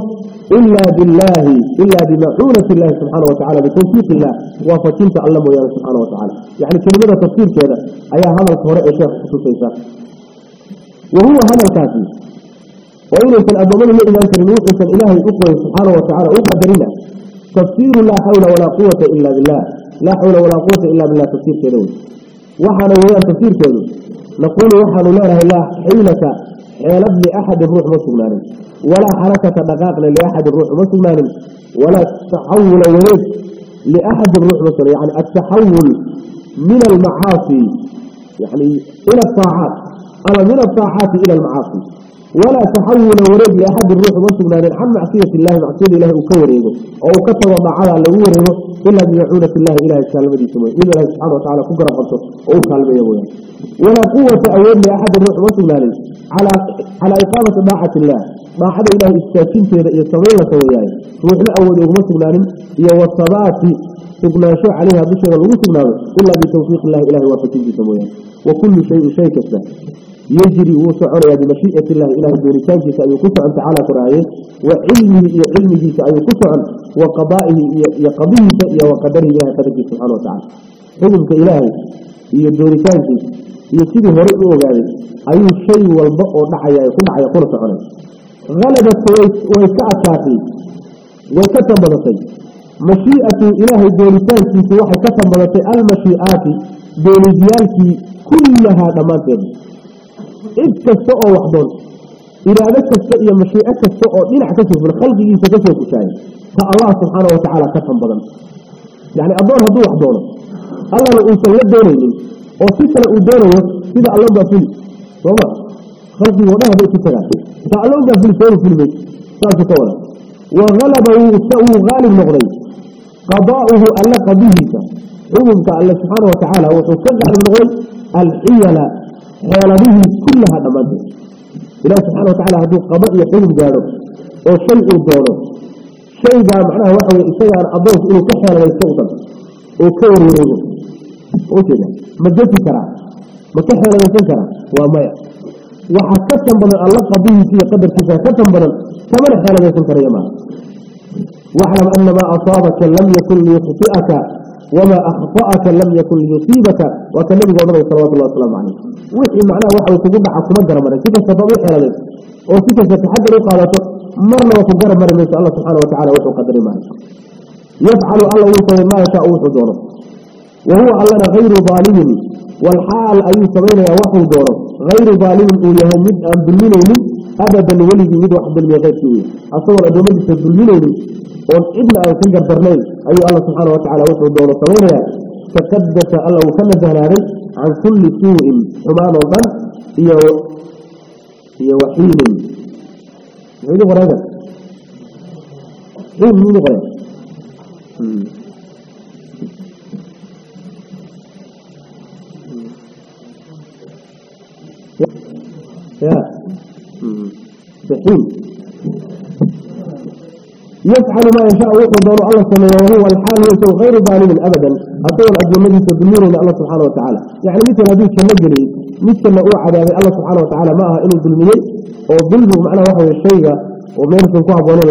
إلا بالله. إلا بمعونة الله سبحانه وتعالى. بتوفيق الله. وفتين تعلمه يا سبحانه وتعالى. يعني كلمة تفكير كذا أيها هذا القرأ الشيخ خصوصي وهو هذا الكاتب وإنه كان أبوانه ما إلا أنت نوحي فالإله الأخوة سبحانه وتعالى أقدرنا تفسير لا حول ولا قوة إلا بالله. لا حول ولا قوة إلا بالله تفسير كذلك وحنا وياه تفسير كذلك نقول وحنا لا إله إلا حيلة حيلة لأحد الروح مسلمان. ولا حركة بغاقل لأحد الروح مسلمان. ولا تحول وليس لأحد الروح مسلمان. يعني التحول من المعاصي يعني إلى الطاعات. قال من الطاعات إلى المعاصي. ولا تحول ورد لأحد الروح وصل لنا عن معصية الله معصية الله وكوريه أو كتب ما على لوريه إلا بيعونة الله إله السلام دي سمي إلا الله سبحانه وتعالى كقرة خلصة أو سلم يا بويا. ولا قوة أول لأحد الروح وصل لنا على على إقامة باعة الله. ما حد إله استاكين في رأي التغيير وكوريه هو إلا أول يغمسل لنا يوصبات ابن شو عليها بشر الروح وصل لنا إلا بتوفيق الله إله وفتيه سمي وكل شيء شيء كثير يجري وصعر يا بمشيئة الله إله دوركان جيسا يكفع تعالى قرآيه وعلمه إيا علمه جيسا يكفع وقضائه إيا قضيه إيا وقدره إياه قدره سبحانه وتعالى. حبك إلهي إيا دوركان جيس يسيره ورئيه وقالي يعني. أي شيء والبقر نحيا يعني. يقول نحيا قرص عليه غلبت ويسعى تاقي وكتب بلطي. مشيئة إلهي دوركان جيس وحي كتب بلطي. المشيئات دوركان كلها دمان تبي إنكسر وحدون إلى أنك السئ مشيئك السئ من حكته من خلق إنكسر كشاني فالله سبحانه وتعالى كفهم بدن. يعني أبوه هذا وحدون الله لو أنت يدوني أو سيسر أدوني إذا الله بفيل وما خلق وما هذا كتلا فالله بفيل فيل في البيت. ثالث طورة وغلبه سئ غالب مغري قضاؤه ألق به. عمم تعالى سبحانه وتعالى وتسجح المغري الحيلة xeeladihiis kullaha dhammaanteed ilahi subxana watacala hadduu qado iyo xugum gaado oo shay uu doono shaygaa macnaha waxa wey isagaan adoonku inuu ka xeeladaysto udan oo ka warwareego ujeeda ma defi karaa ma ka xeeladaysan karaa? Waa maya. Waxaa ka tan badan alla qadihiisa iyo qadarkiisa ka tan badan kamana xeeladaysan karaya maaha. Waclam ana maa asaabaka lam yakun liyukhti'aka وما أخطأك لم يكن يصيبك. وكلمه النبي صلى الله عليه وسلم. إيه معناه وحي معنى وحي تقول بحق مجرى مرة. كيف تضعوا وحي لديك وكيف تتحدى لك على شخص. مرنا وتجرى مرة من الله سبحانه وتعالى وحي قدر ما يفعل الله يسوي ما يشاء وحي دوره وهو على غير ظالم والحال أي سبيل يا وحي دوره غير ظالم إليه مد أن ظلمينه أبدا ولد مد وحد المغير فيه أصور أدو مد تظلمينه وان إبل أي تنجر برنين أي الله سبحانه وتعالى وفر الدولة الصغيره تكدس الله وكما زهلاري عن كل سوء. عمان وظن هي و... هي وحيد. نعيده غرادة نعيده غرادة دحين يفعل ما يشاء ويقدر الله سبحانه وهو الحال وهو غير ظالم ابدا. اطول عبد المجيد تدمير الله سبحانه وتعالى. يعني مثل هذه كمجري مثل ما أوعد يعني الله سبحانه وتعالى ما انه ظلمي أو ظلمه معناه وحي الشيء ومن كان صعب ولا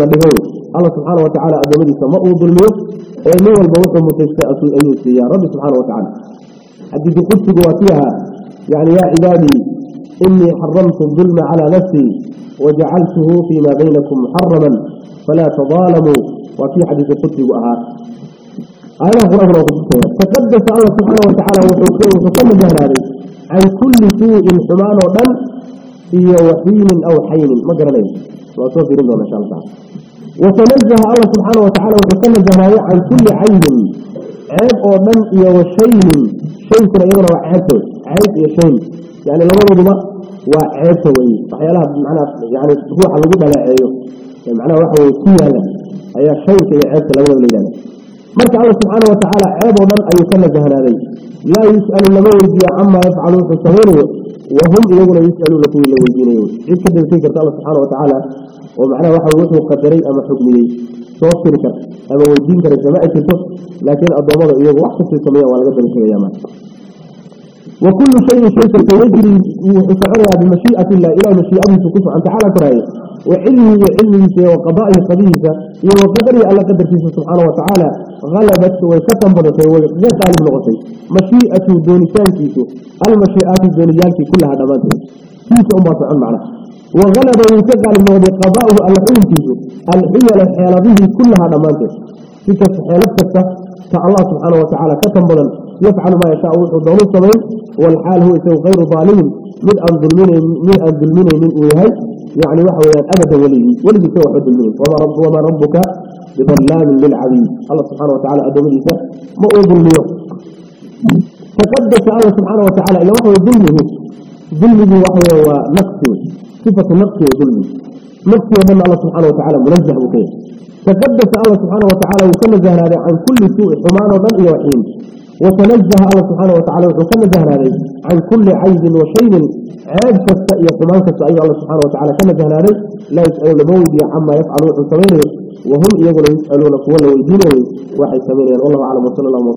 الله سبحانه وتعالى عبد المجيد ما هو ظلمه اي نوع البوط المتشاءس الانوسي يا سبحانه وتعالى. حد دي قلت جواتيها يعني يا عبادي إني حرمت الظلم على نفسي وجعلته فيما بينكم محرما فلا تظالموا. وفي حديث قدري وأها. أهلا أخوة أخوة أخوة أخوة تقدس الله سبحانه وتعالى وحكره وحكره وحكره عن كل سوء حمان ودم في وحين أو حين. ما قرنين وصوفي رضا ما شاء الله. تعالى وتنزه الله سبحانه وتعالى وحكره جهاري عن كل عين. عيب ودم في وشين. شين كنا يغنى عيب يشين يعني لما نضبه وعيب سوي. صحيح معنا يعني تروح على لا عيوب يعني معنا واحد وكيه له هي شيء كي عيب لو لم يدنا مرت الله سبحانه وتعالى عيب ومن أن يسلج هنالك لا يسأل النبي يرجع عما يفعلون في السهول وهم يقولون يسألون لكم اللي ويجينيون عيب كده فيك رتال سبحانه وتعالى؟ ومعنا واحد وقته قدري أما حكمي. توصلك أما ويجينك رجماعي في لكن أبو مضع يقول واحد في السمية ولا قدر في الأيامات وكل شيء سيصرق يجري وإسعرها بمشيئة الله إلى مشيئة سكوفة أنت على كرائي وعلمه وعلمه وقضائه قديسة وقدره على قدر فيه سبحانه وتعالى. غلبت ويسكن بلغته ويسكن بلغته مشيئة دونسان كيسو. المشيئات الدونيان كي كلها دماته كيس أمرت عن معنى. وغلب ويسكن منه بقضائه على علم كيسو. العيال الحيالة به كلها دماته فيك حيالة فتا فالله سبحانه وتعالى كتن بلغته يفعل ما يشاء وضعون الصبعين والحال هو يسوي غير ظالم من ان أنظلمني من ان أنظلمني من أولهي يعني وحوة أبدا وليه ولي يسوي حد الظلم وما, رب وما ربك بظلام للعبيد. الله سبحانه وتعالى آدم إيسا. ما هو تقدس الله سبحانه وتعالى إلى وحوة ظلمه. ظلمه وحوة ونقصه صفة نقصه وظلمه. نقصه وظلم الله سبحانه وتعالى منزه وكيه تقدس الله سبحانه وتعالى وكل زهر عن كل سوء حمان وضل إلى وحيم. وتنزه الله سبحانه وتعالى وتنزه ناري عن كل عيب وشيء عاد فاستأي قمانك سعيد الله سبحانه وتعالى. تنزه ناري لا يسألون بودي عما يفعلون وهم يقولون يسألون قوله ويجينه وحي ثمانه الله أعلم. وصل الله